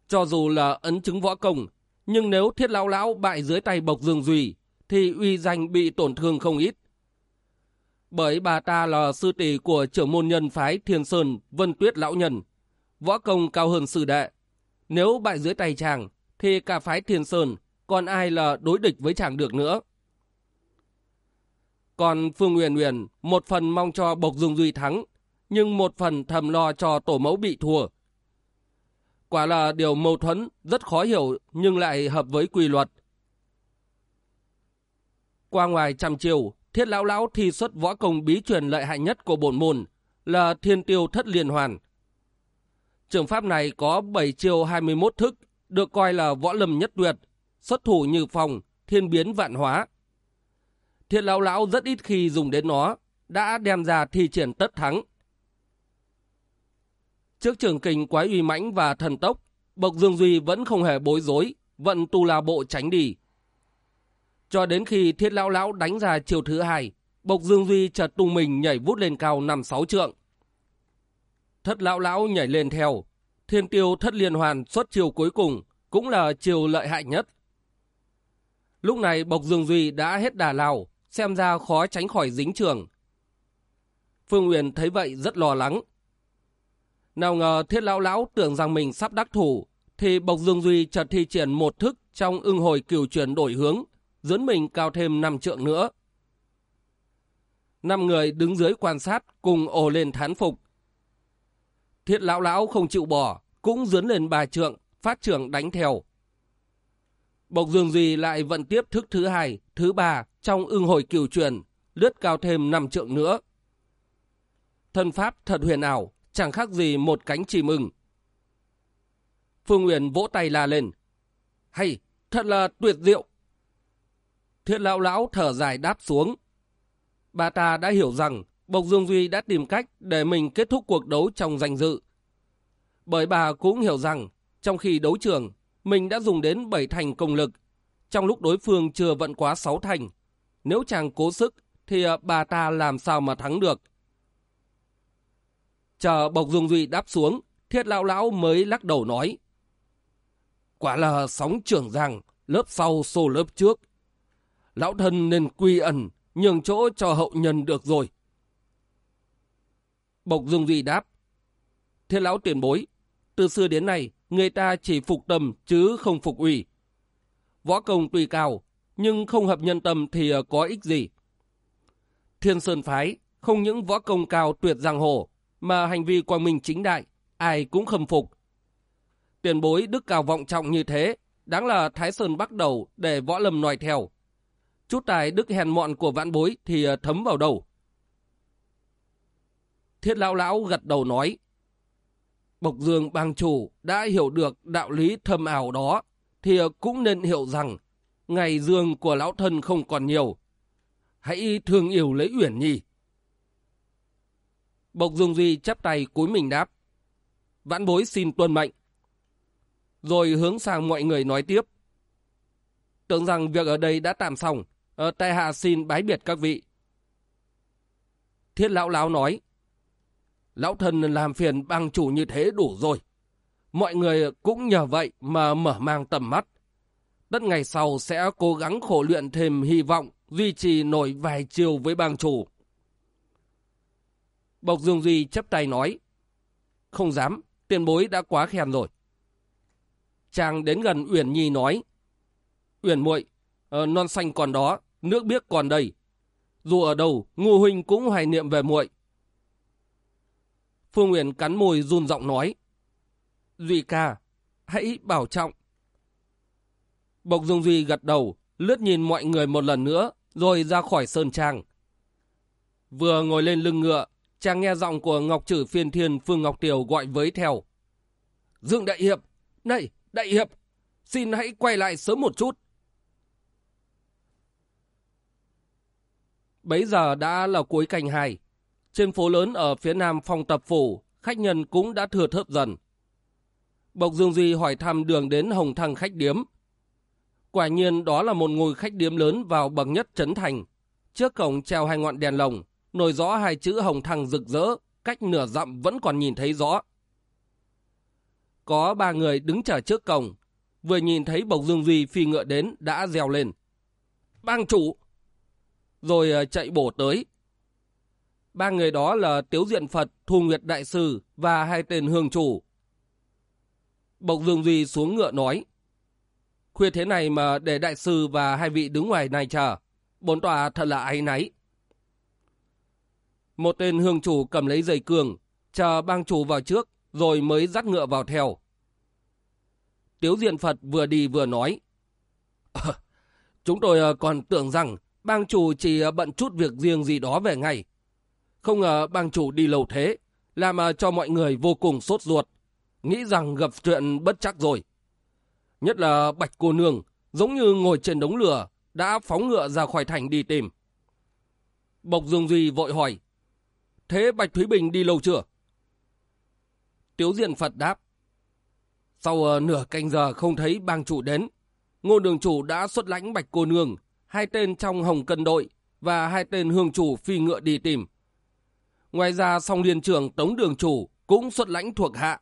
Cho dù là ấn chứng võ công, nhưng nếu thiết lão lão bại dưới tay Bộc Dương Duy, thì uy danh bị tổn thương không ít. Bởi bà ta là sư tỷ của trưởng môn nhân phái Thiên Sơn Vân Tuyết Lão Nhân, võ công cao hơn sư đệ. Nếu bại dưới tay chàng, thì cả phái Thiên Sơn còn ai là đối địch với chàng được nữa. Còn Phương Nguyên Nguyên một phần mong cho Bộc Dung Duy thắng, nhưng một phần thầm lo cho tổ mẫu bị thua. Quả là điều mâu thuẫn, rất khó hiểu nhưng lại hợp với quy luật. Qua ngoài trăm chiều, thiết lão lão thi xuất võ công bí truyền lợi hại nhất của bổn môn là thiên tiêu thất liên hoàn. Trường pháp này có 7 chiêu 21 thức, được coi là võ lâm nhất tuyệt, xuất thủ như phòng, thiên biến vạn hóa. Thiết lão lão rất ít khi dùng đến nó, đã đem ra thi triển tất thắng. Trước trường kình quái uy mãnh và thần tốc, Bộc Dương Duy vẫn không hề bối rối, vận tu la bộ tránh đi. Cho đến khi thiết lão lão đánh ra chiều thứ hai, Bộc Dương Duy chợt tung mình nhảy vút lên cao năm sáu trượng. Thất lão lão nhảy lên theo, thiên tiêu thất liên hoàn xuất chiều cuối cùng, cũng là chiều lợi hại nhất. Lúc này Bộc Dương Duy đã hết đà lao, xem ra khó tránh khỏi dính trường. Phương uyển thấy vậy rất lo lắng. Nào ngờ thiết lão lão tưởng rằng mình sắp đắc thủ, thì Bộc Dương Duy chợt thi triển một thức trong ưng hồi cửu chuyển đổi hướng, dẫn mình cao thêm 5 trượng nữa. Năm người đứng dưới quan sát cùng ồ lên thán phục. Thiết lão lão không chịu bỏ, cũng dướn lên ba trượng, phát trưởng đánh theo. Bộc Dương Duy lại vận tiếp thức thứ hai, thứ ba trong ưng hồi cửu truyền, lướt cao thêm năm trượng nữa. Thân pháp thật huyền ảo, chẳng khác gì một cánh chim ưng. Phương Uyển vỗ tay la lên. Hay, thật là tuyệt diệu. Thiết lão lão thở dài đáp xuống. Bà ta đã hiểu rằng Bộc Dương Duy đã tìm cách để mình kết thúc cuộc đấu trong danh dự. Bởi bà cũng hiểu rằng trong khi đấu trường, mình đã dùng đến 7 thành công lực. Trong lúc đối phương chưa vận quá 6 thành. Nếu chàng cố sức thì à, bà ta làm sao mà thắng được. Chờ Bộc Dương Duy đáp xuống, thiết lão lão mới lắc đầu nói. Quả là sóng trưởng rằng, lớp sau xô lớp trước. Lão thân nên quy ẩn, nhường chỗ cho hậu nhân được rồi. Bộc Dương Duy đáp. thế lão tiền bối, từ xưa đến nay, người ta chỉ phục tâm chứ không phục ủy. Võ công tuy cao, nhưng không hợp nhân tâm thì ờ, có ích gì. Thiên Sơn Phái không những võ công cao tuyệt giang hồ, mà hành vi quang minh chính đại, ai cũng khâm phục. Tiền bối đức cao vọng trọng như thế, đáng là Thái Sơn bắt đầu để võ lâm nói theo. Chút tài đức hèn mọn của vạn bối thì ờ, thấm vào đầu. Thiết lão lão gật đầu nói, Bộc Dương bang chủ đã hiểu được đạo lý thâm ảo đó, thì ờ, cũng nên hiểu rằng ngày dương của lão thân không còn nhiều. Hãy thương yêu lấy Uyển Nhi. Bộc Dương Duy chắp tay cúi mình đáp. Vãn bối xin tuân mệnh. Rồi hướng sang mọi người nói tiếp. Tưởng rằng việc ở đây đã tạm xong, ờ, tại hạ xin bái biệt các vị. Thiết lão lão nói. Lão thân làm phiền bang chủ như thế đủ rồi. Mọi người cũng nhờ vậy mà mở mang tầm mắt. Tất ngày sau sẽ cố gắng khổ luyện thêm hy vọng duy trì nổi vài chiều với bang chủ. Bộc Dương Duy chấp tay nói. Không dám, tiền bối đã quá khen rồi. Chàng đến gần Uyển Nhi nói. Uyển muội, ờ, non xanh còn đó, nước biếc còn đây. Dù ở đâu, Ngô huynh cũng hoài niệm về muội. Phương Uyển cắn môi run giọng nói. Duy ca, hãy bảo trọng. Bộc Dung Duy gật đầu, lướt nhìn mọi người một lần nữa, rồi ra khỏi sơn trang. Vừa ngồi lên lưng ngựa, chàng nghe giọng của Ngọc Trử Phiên Thiên Phương Ngọc Tiều gọi với theo. Dương Đại Hiệp, này, Đại Hiệp, xin hãy quay lại sớm một chút. Bấy giờ đã là cuối canh hai. Trên phố lớn ở phía nam phòng tập phủ, khách nhân cũng đã thừa thớp dần. Bộc Dương Duy hỏi thăm đường đến Hồng Thăng khách điếm. Quả nhiên đó là một ngôi khách điếm lớn vào bậc nhất Trấn Thành. Trước cổng treo hai ngọn đèn lồng, nổi rõ hai chữ Hồng Thăng rực rỡ, cách nửa dặm vẫn còn nhìn thấy rõ. Có ba người đứng chờ trước cổng, vừa nhìn thấy Bộc Dương Duy phi ngựa đến đã reo lên. Bang chủ! Rồi ờ, chạy bổ tới. Ba người đó là Tiếu Diện Phật, Thu Nguyệt Đại Sư và hai tên hương chủ. Bộc Dương Duy xuống ngựa nói. Khuya thế này mà để đại sư và hai vị đứng ngoài này chờ. Bốn tòa thật là áy náy. Một tên hương chủ cầm lấy dây cường, chờ bang chủ vào trước, rồi mới dắt ngựa vào theo. Tiếu Diện Phật vừa đi vừa nói. chúng tôi ờ, còn tưởng rằng bang chủ chỉ ờ, bận chút việc riêng gì đó về ngày. Không ngờ bang chủ đi lâu thế, làm ờ, cho mọi người vô cùng sốt ruột, nghĩ rằng gặp chuyện bất chắc rồi. Nhất là bạch cô nương, giống như ngồi trên đống lửa, đã phóng ngựa ra khỏi thành đi tìm. Bộc Dương Duy vội hỏi, thế Bạch Thúy Bình đi lâu chưa? Tiếu Diện Phật đáp, sau ờ, nửa canh giờ không thấy bang chủ đến, ngô đường chủ đã xuất lãnh Bạch cô nương, hai tên trong hồng cân đội và hai tên hương chủ phi ngựa đi tìm. Ngoài ra, song liên trưởng tống đường chủ cũng xuất lãnh thuộc hạ.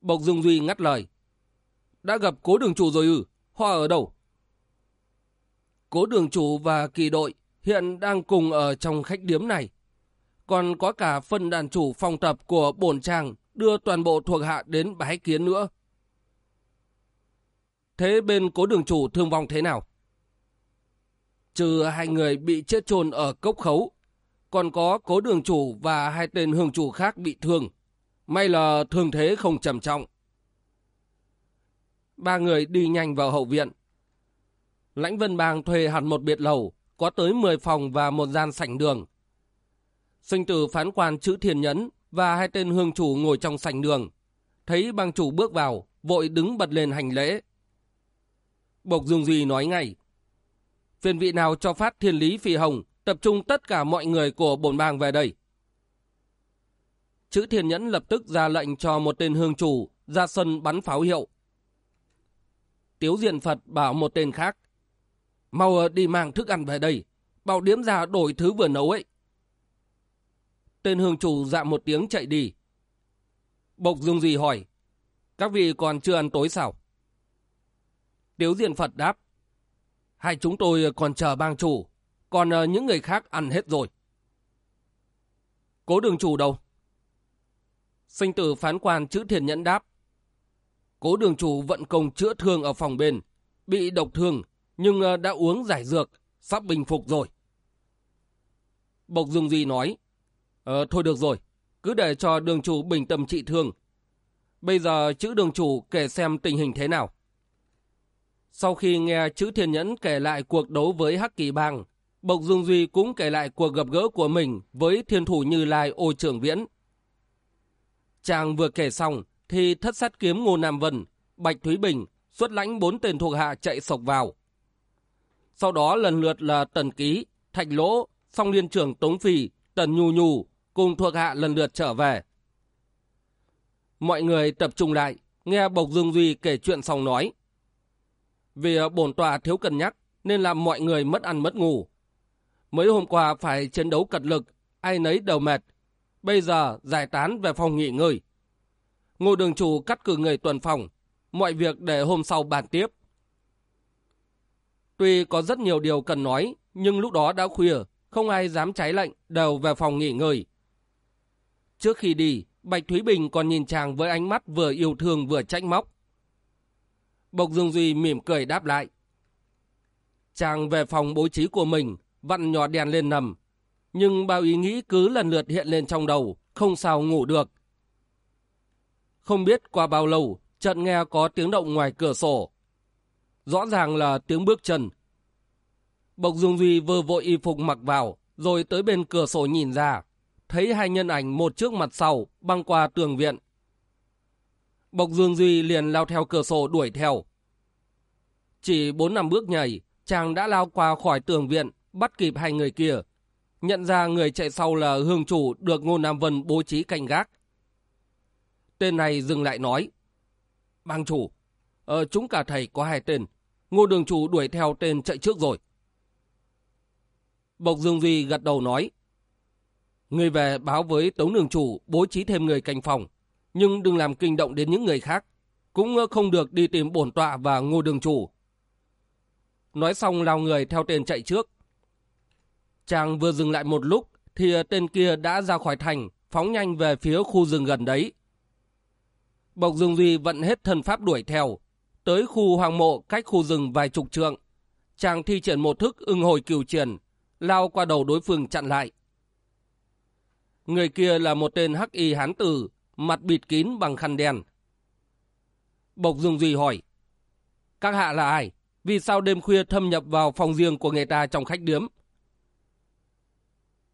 Bộc Dương Duy ngắt lời. Đã gặp cố đường chủ rồi ư? Hoa ở đâu? Cố đường chủ và kỳ đội hiện đang cùng ở trong khách điếm này. Còn có cả phân đàn chủ phòng tập của bổn chàng đưa toàn bộ thuộc hạ đến bái kiến nữa. Thế bên cố đường chủ thương vong thế nào? Trừ hai người bị chết chôn ở cốc khấu, còn có cố đường chủ và hai tên hương chủ khác bị thương. May là thương thế không trầm trọng. Ba người đi nhanh vào hậu viện. Lãnh Vân Bang thuê hẳn một biệt lầu, có tới 10 phòng và một gian sảnh đường. Sinh tử phán quan chữ thiền nhẫn và hai tên hương chủ ngồi trong sảnh đường. Thấy bang chủ bước vào, vội đứng bật lên hành lễ. Bộc Dương Duy nói ngay. Phiền vị nào cho phát thiên lý phi hồng, tập trung tất cả mọi người của bổn bang về đây. Chữ thiên nhẫn lập tức ra lệnh cho một tên hương chủ ra sân bắn pháo hiệu. Tiếu diện Phật bảo một tên khác. Mau ờ, đi mang thức ăn về đây, bảo điếm ra đổi thứ vừa nấu ấy. Tên hương chủ dạ một tiếng chạy đi. Bộc Dương Duy hỏi, các vị còn chưa ăn tối sao? Tiếu diện Phật đáp, hai chúng tôi còn chờ bang chủ, còn ờ, những người khác ăn hết rồi. Cố đường chủ đâu? Sinh tử phán quan chữ thiền nhẫn đáp. Cố đường chủ vận công chữa thương ở phòng bên, bị độc thương, nhưng ờ, đã uống giải dược, sắp bình phục rồi. Bộc Dương Duy nói, Ờ, thôi được rồi, cứ để cho đường chủ bình tâm trị thương. Bây giờ chữ đường chủ kể xem tình hình thế nào. Sau khi nghe chữ thiên nhẫn kể lại cuộc đấu với Hắc Kỳ Bang, Bộc Dương Duy cũng kể lại cuộc gặp gỡ của mình với thiên thủ Như Lai ô trưởng viễn. Chàng vừa kể xong thì thất sát kiếm Ngô Nam Vân, Bạch Thúy Bình xuất lãnh bốn tên thuộc hạ chạy sộc vào. Sau đó lần lượt là Tần Ký, Thạch Lỗ, Song Liên trưởng Tống Phi, Tần Nhu Nhu cùng thuộc hạ lần lượt trở về. Mọi người tập trung lại, nghe Bộc Dương Duy kể chuyện xong nói. Vì ờ, bổn tòa thiếu cân nhắc nên làm mọi người mất ăn mất ngủ. Mấy hôm qua phải chiến đấu cật lực, ai nấy đều mệt. Bây giờ giải tán về phòng nghỉ ngơi. Ngô đường chủ cắt cử người tuần phòng, mọi việc để hôm sau bàn tiếp. Tuy có rất nhiều điều cần nói, nhưng lúc đó đã khuya, không ai dám trái lệnh, đều về phòng nghỉ ngơi. Trước khi đi, Bạch Thúy Bình còn nhìn chàng với ánh mắt vừa yêu thương vừa trách móc. Bộc Dương Duy mỉm cười đáp lại. Chàng về phòng bố trí của mình, vặn nhỏ đèn lên nằm. Nhưng bao ý nghĩ cứ lần lượt hiện lên trong đầu, không sao ngủ được. Không biết qua bao lâu, chợt nghe có tiếng động ngoài cửa sổ. Rõ ràng là tiếng bước chân. Bộc Dương Duy vừa vội y phục mặc vào, rồi tới bên cửa sổ nhìn ra, thấy hai nhân ảnh một trước mặt sau băng qua tường viện. Bộc Dương Duy liền lao theo cửa sổ đuổi theo. Chỉ bốn năm bước nhảy, chàng đã lao qua khỏi tường viện, bắt kịp hai người kia. Nhận ra người chạy sau là hương chủ được Ngô Nam Vân bố trí canh gác. Tên này dừng lại nói. Bang chủ, ờ, chúng cả thầy có hai tên. Ngô đường chủ đuổi theo tên chạy trước rồi. Bộc Dương Duy gật đầu nói. Người về báo với Tống Đường Chủ bố trí thêm người canh phòng, nhưng đừng làm kinh động đến những người khác. Cũng không được đi tìm bổn tọa và ngô đường chủ. Nói xong lao người theo tên chạy trước. Chàng vừa dừng lại một lúc thì tên kia đã ra khỏi thành, phóng nhanh về phía khu rừng gần đấy. Bộc Dương Duy vận hết thần pháp đuổi theo, tới khu hoàng mộ cách khu rừng vài chục trượng. Chàng thi triển một thức ưng hồi cửu triển, lao qua đầu đối phương chặn lại. Người kia là một tên hắc y hán tử, mặt bịt kín bằng khăn đen. Bộc Dương Duy hỏi, các hạ là ai? Vì sao đêm khuya thâm nhập vào phòng riêng của người ta trong khách điếm?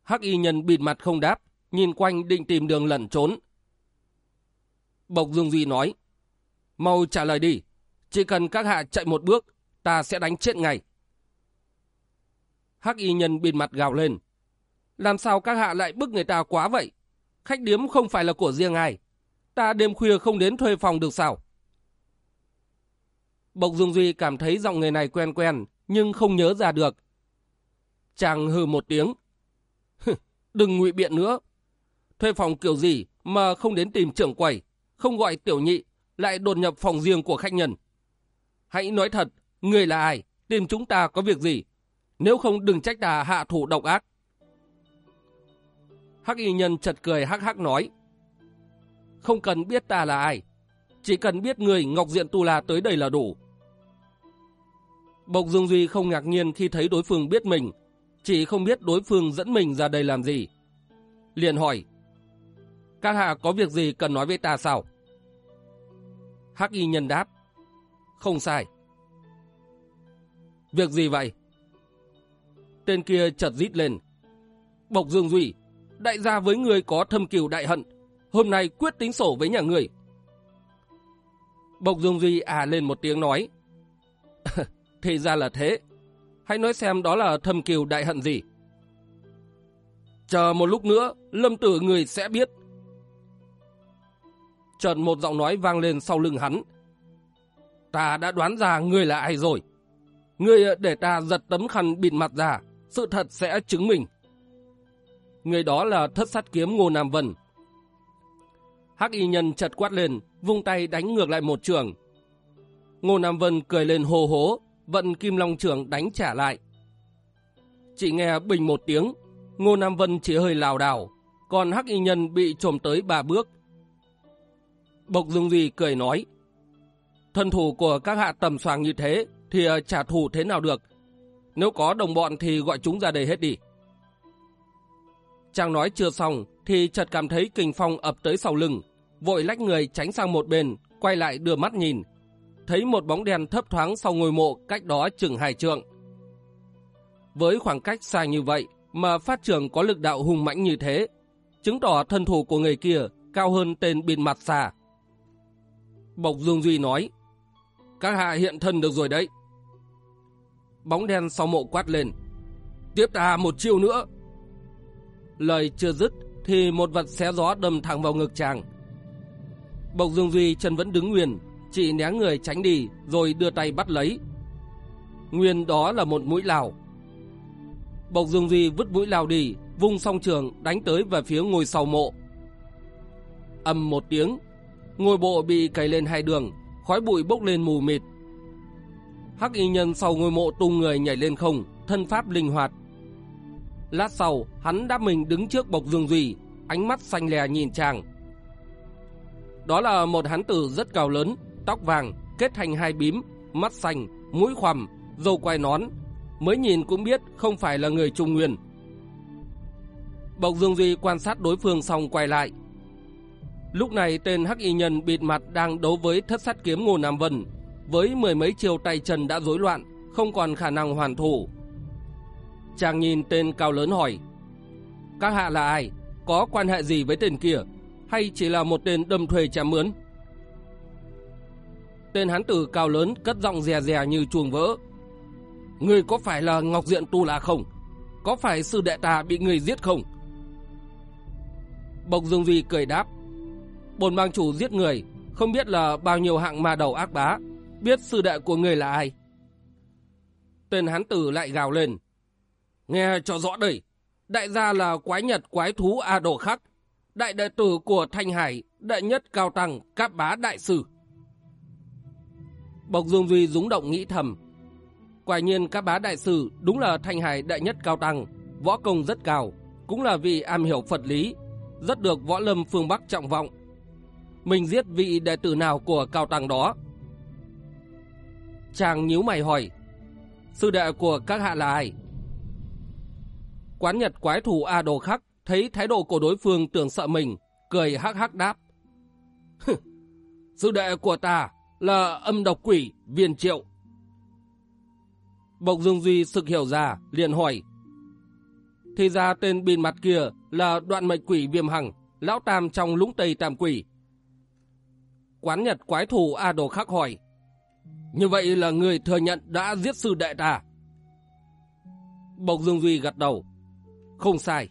Hắc y nhân bịt mặt không đáp, nhìn quanh định tìm đường lẩn trốn. Bộc Dương Duy nói, mau trả lời đi, chỉ cần các hạ chạy một bước, ta sẽ đánh chết ngay. Hắc y nhân bịt mặt gào lên, làm sao các hạ lại bức người ta quá vậy? Khách điếm không phải là của riêng ai. Ta đêm khuya không đến thuê phòng được sao? Bộc Dương Duy cảm thấy giọng người này quen quen, nhưng không nhớ ra được. Chàng hừ một tiếng. Đừng ngụy biện nữa. Thuê phòng kiểu gì mà không đến tìm trưởng quầy, không gọi tiểu nhị, lại đột nhập phòng riêng của khách nhân. Hãy nói thật, người là ai, tìm chúng ta có việc gì? Nếu không đừng trách ta hạ thủ độc ác. Hắc y nhân chật cười hắc hắc nói. Không cần biết ta là ai, chỉ cần biết người Ngọc Diện Tu La tới đây là đủ. Bộc Dương Duy không ngạc nhiên khi thấy đối phương biết mình. chỉ không biết đối phương dẫn mình ra đây làm gì. Liền hỏi, các hạ có việc gì cần nói với ta sao? Hắc y nhân đáp, không sai. Việc gì vậy? Tên kia chợt rít lên. Bộc Dương Duy, đại gia với người có thâm kiều đại hận, hôm nay quyết tính sổ với nhà người. Bộc Dương Duy à lên một tiếng nói. Thì ra là thế. Hãy nói xem đó là thâm kiều đại hận gì. Chờ một lúc nữa, lâm tử người sẽ biết. Chợt một giọng nói vang lên sau lưng hắn. Ta đã đoán ra người là ai rồi. Người để ta giật tấm khăn bịt mặt ra, sự thật sẽ chứng minh. Người đó là thất sát kiếm Ngô Nam Vân. Hắc y nhân chật quát lên, vung tay đánh ngược lại một trường. Ngô Nam Vân cười lên hồ hố, vận kim long trường đánh trả lại. Chỉ nghe bình một tiếng, Ngô Nam Vân chỉ hơi lào đảo, còn Hắc y nhân bị trồm tới ba bước. Bộc Dương Duy cười nói, thân thủ của các hạ tầm soàng như thế thì ờ, trả thù thế nào được. Nếu có đồng bọn thì gọi chúng ra đây hết đi. Chàng nói chưa xong thì chợt cảm thấy kình phong ập tới sau lưng, vội lách người tránh sang một bên, quay lại đưa mắt nhìn. Thấy một bóng đen thấp thoáng sau ngôi mộ cách đó chừng hai trượng. Với khoảng cách xa như vậy mà phát trường có lực đạo hùng mãnh như thế, chứng tỏ thân thủ của người kia cao hơn tên bịt mặt xà. Bộc Dương Duy nói, các hạ hiện thân được rồi đấy. Bóng đen sau mộ quát lên, tiếp ta một chiêu nữa. Lời chưa dứt thì một vật xé gió đâm thẳng vào ngực chàng. Bộc Dương Duy chân vẫn đứng nguyên, chỉ né người tránh đi rồi đưa tay bắt lấy. Nguyên đó là một mũi lào. Bộc Dương Duy vứt mũi lào đi, vung song trường đánh tới về phía ngôi sau mộ. Âm một tiếng, ngôi bộ bị cày lên hai đường, khói bụi bốc lên mù mịt. Hắc y nhân sau ngôi mộ tung người nhảy lên không, thân pháp linh hoạt. Lát sau, hắn đáp mình đứng trước Bộc Dương Duy, ánh mắt xanh lè nhìn chàng. Đó là một hắn tử rất cao lớn, tóc vàng, kết thành hai bím, mắt xanh, mũi khoằm, râu quai nón. Mới nhìn cũng biết không phải là người Trung Nguyên. Bộc Dương Duy quan sát đối phương xong quay lại. Lúc này tên hắc y nhân bịt mặt đang đấu với thất sát kiếm Ngô Nam Vân. Với mười mấy chiều tay chân đã rối loạn, không còn khả năng hoàn thủ. Chàng nhìn tên cao lớn hỏi. Các hạ là ai? Có quan hệ gì với tên kia? hay chỉ là một tên đâm thuê chém mướn. Tên hán tử cao lớn cất giọng rè rè như chuồng vỡ. Người có phải là Ngọc Diện Tu La không? Có phải sư đệ ta bị người giết không? Bộc Dương Duy cười đáp. Bồn bang chủ giết người, không biết là bao nhiêu hạng ma đầu ác bá, biết sư đệ của người là ai. Tên hán tử lại gào lên. Nghe cho rõ đây, đại gia là quái nhật quái thú A Đồ Khắc, đại đệ tử của Thanh Hải, đệ nhất cao tăng, cáp bá đại sư. Bộc Dương Duy rúng động nghĩ thầm. Quả nhiên các bá đại sư đúng là Thanh Hải đệ nhất cao tăng, võ công rất cao, cũng là vị am hiểu Phật lý, rất được võ lâm phương Bắc trọng vọng. Mình giết vị đệ tử nào của cao tăng đó? Chàng nhíu mày hỏi, sư đệ của các hạ là ai? Quán nhật quái thủ A Đồ Khắc thấy thái độ của đối phương tưởng sợ mình, cười hắc hắc đáp. Sư đệ của ta là âm độc quỷ viên triệu. Bộc Dương Duy sực hiểu ra, liền hỏi. Thì ra tên bìn mặt kia là đoạn mệnh quỷ viêm hằng, lão tam trong lũng tây tam quỷ. Quán nhật quái thủ A Đồ khắc hỏi. Như vậy là người thừa nhận đã giết sư đệ ta. Bộc Dương Duy gật đầu. Không sai.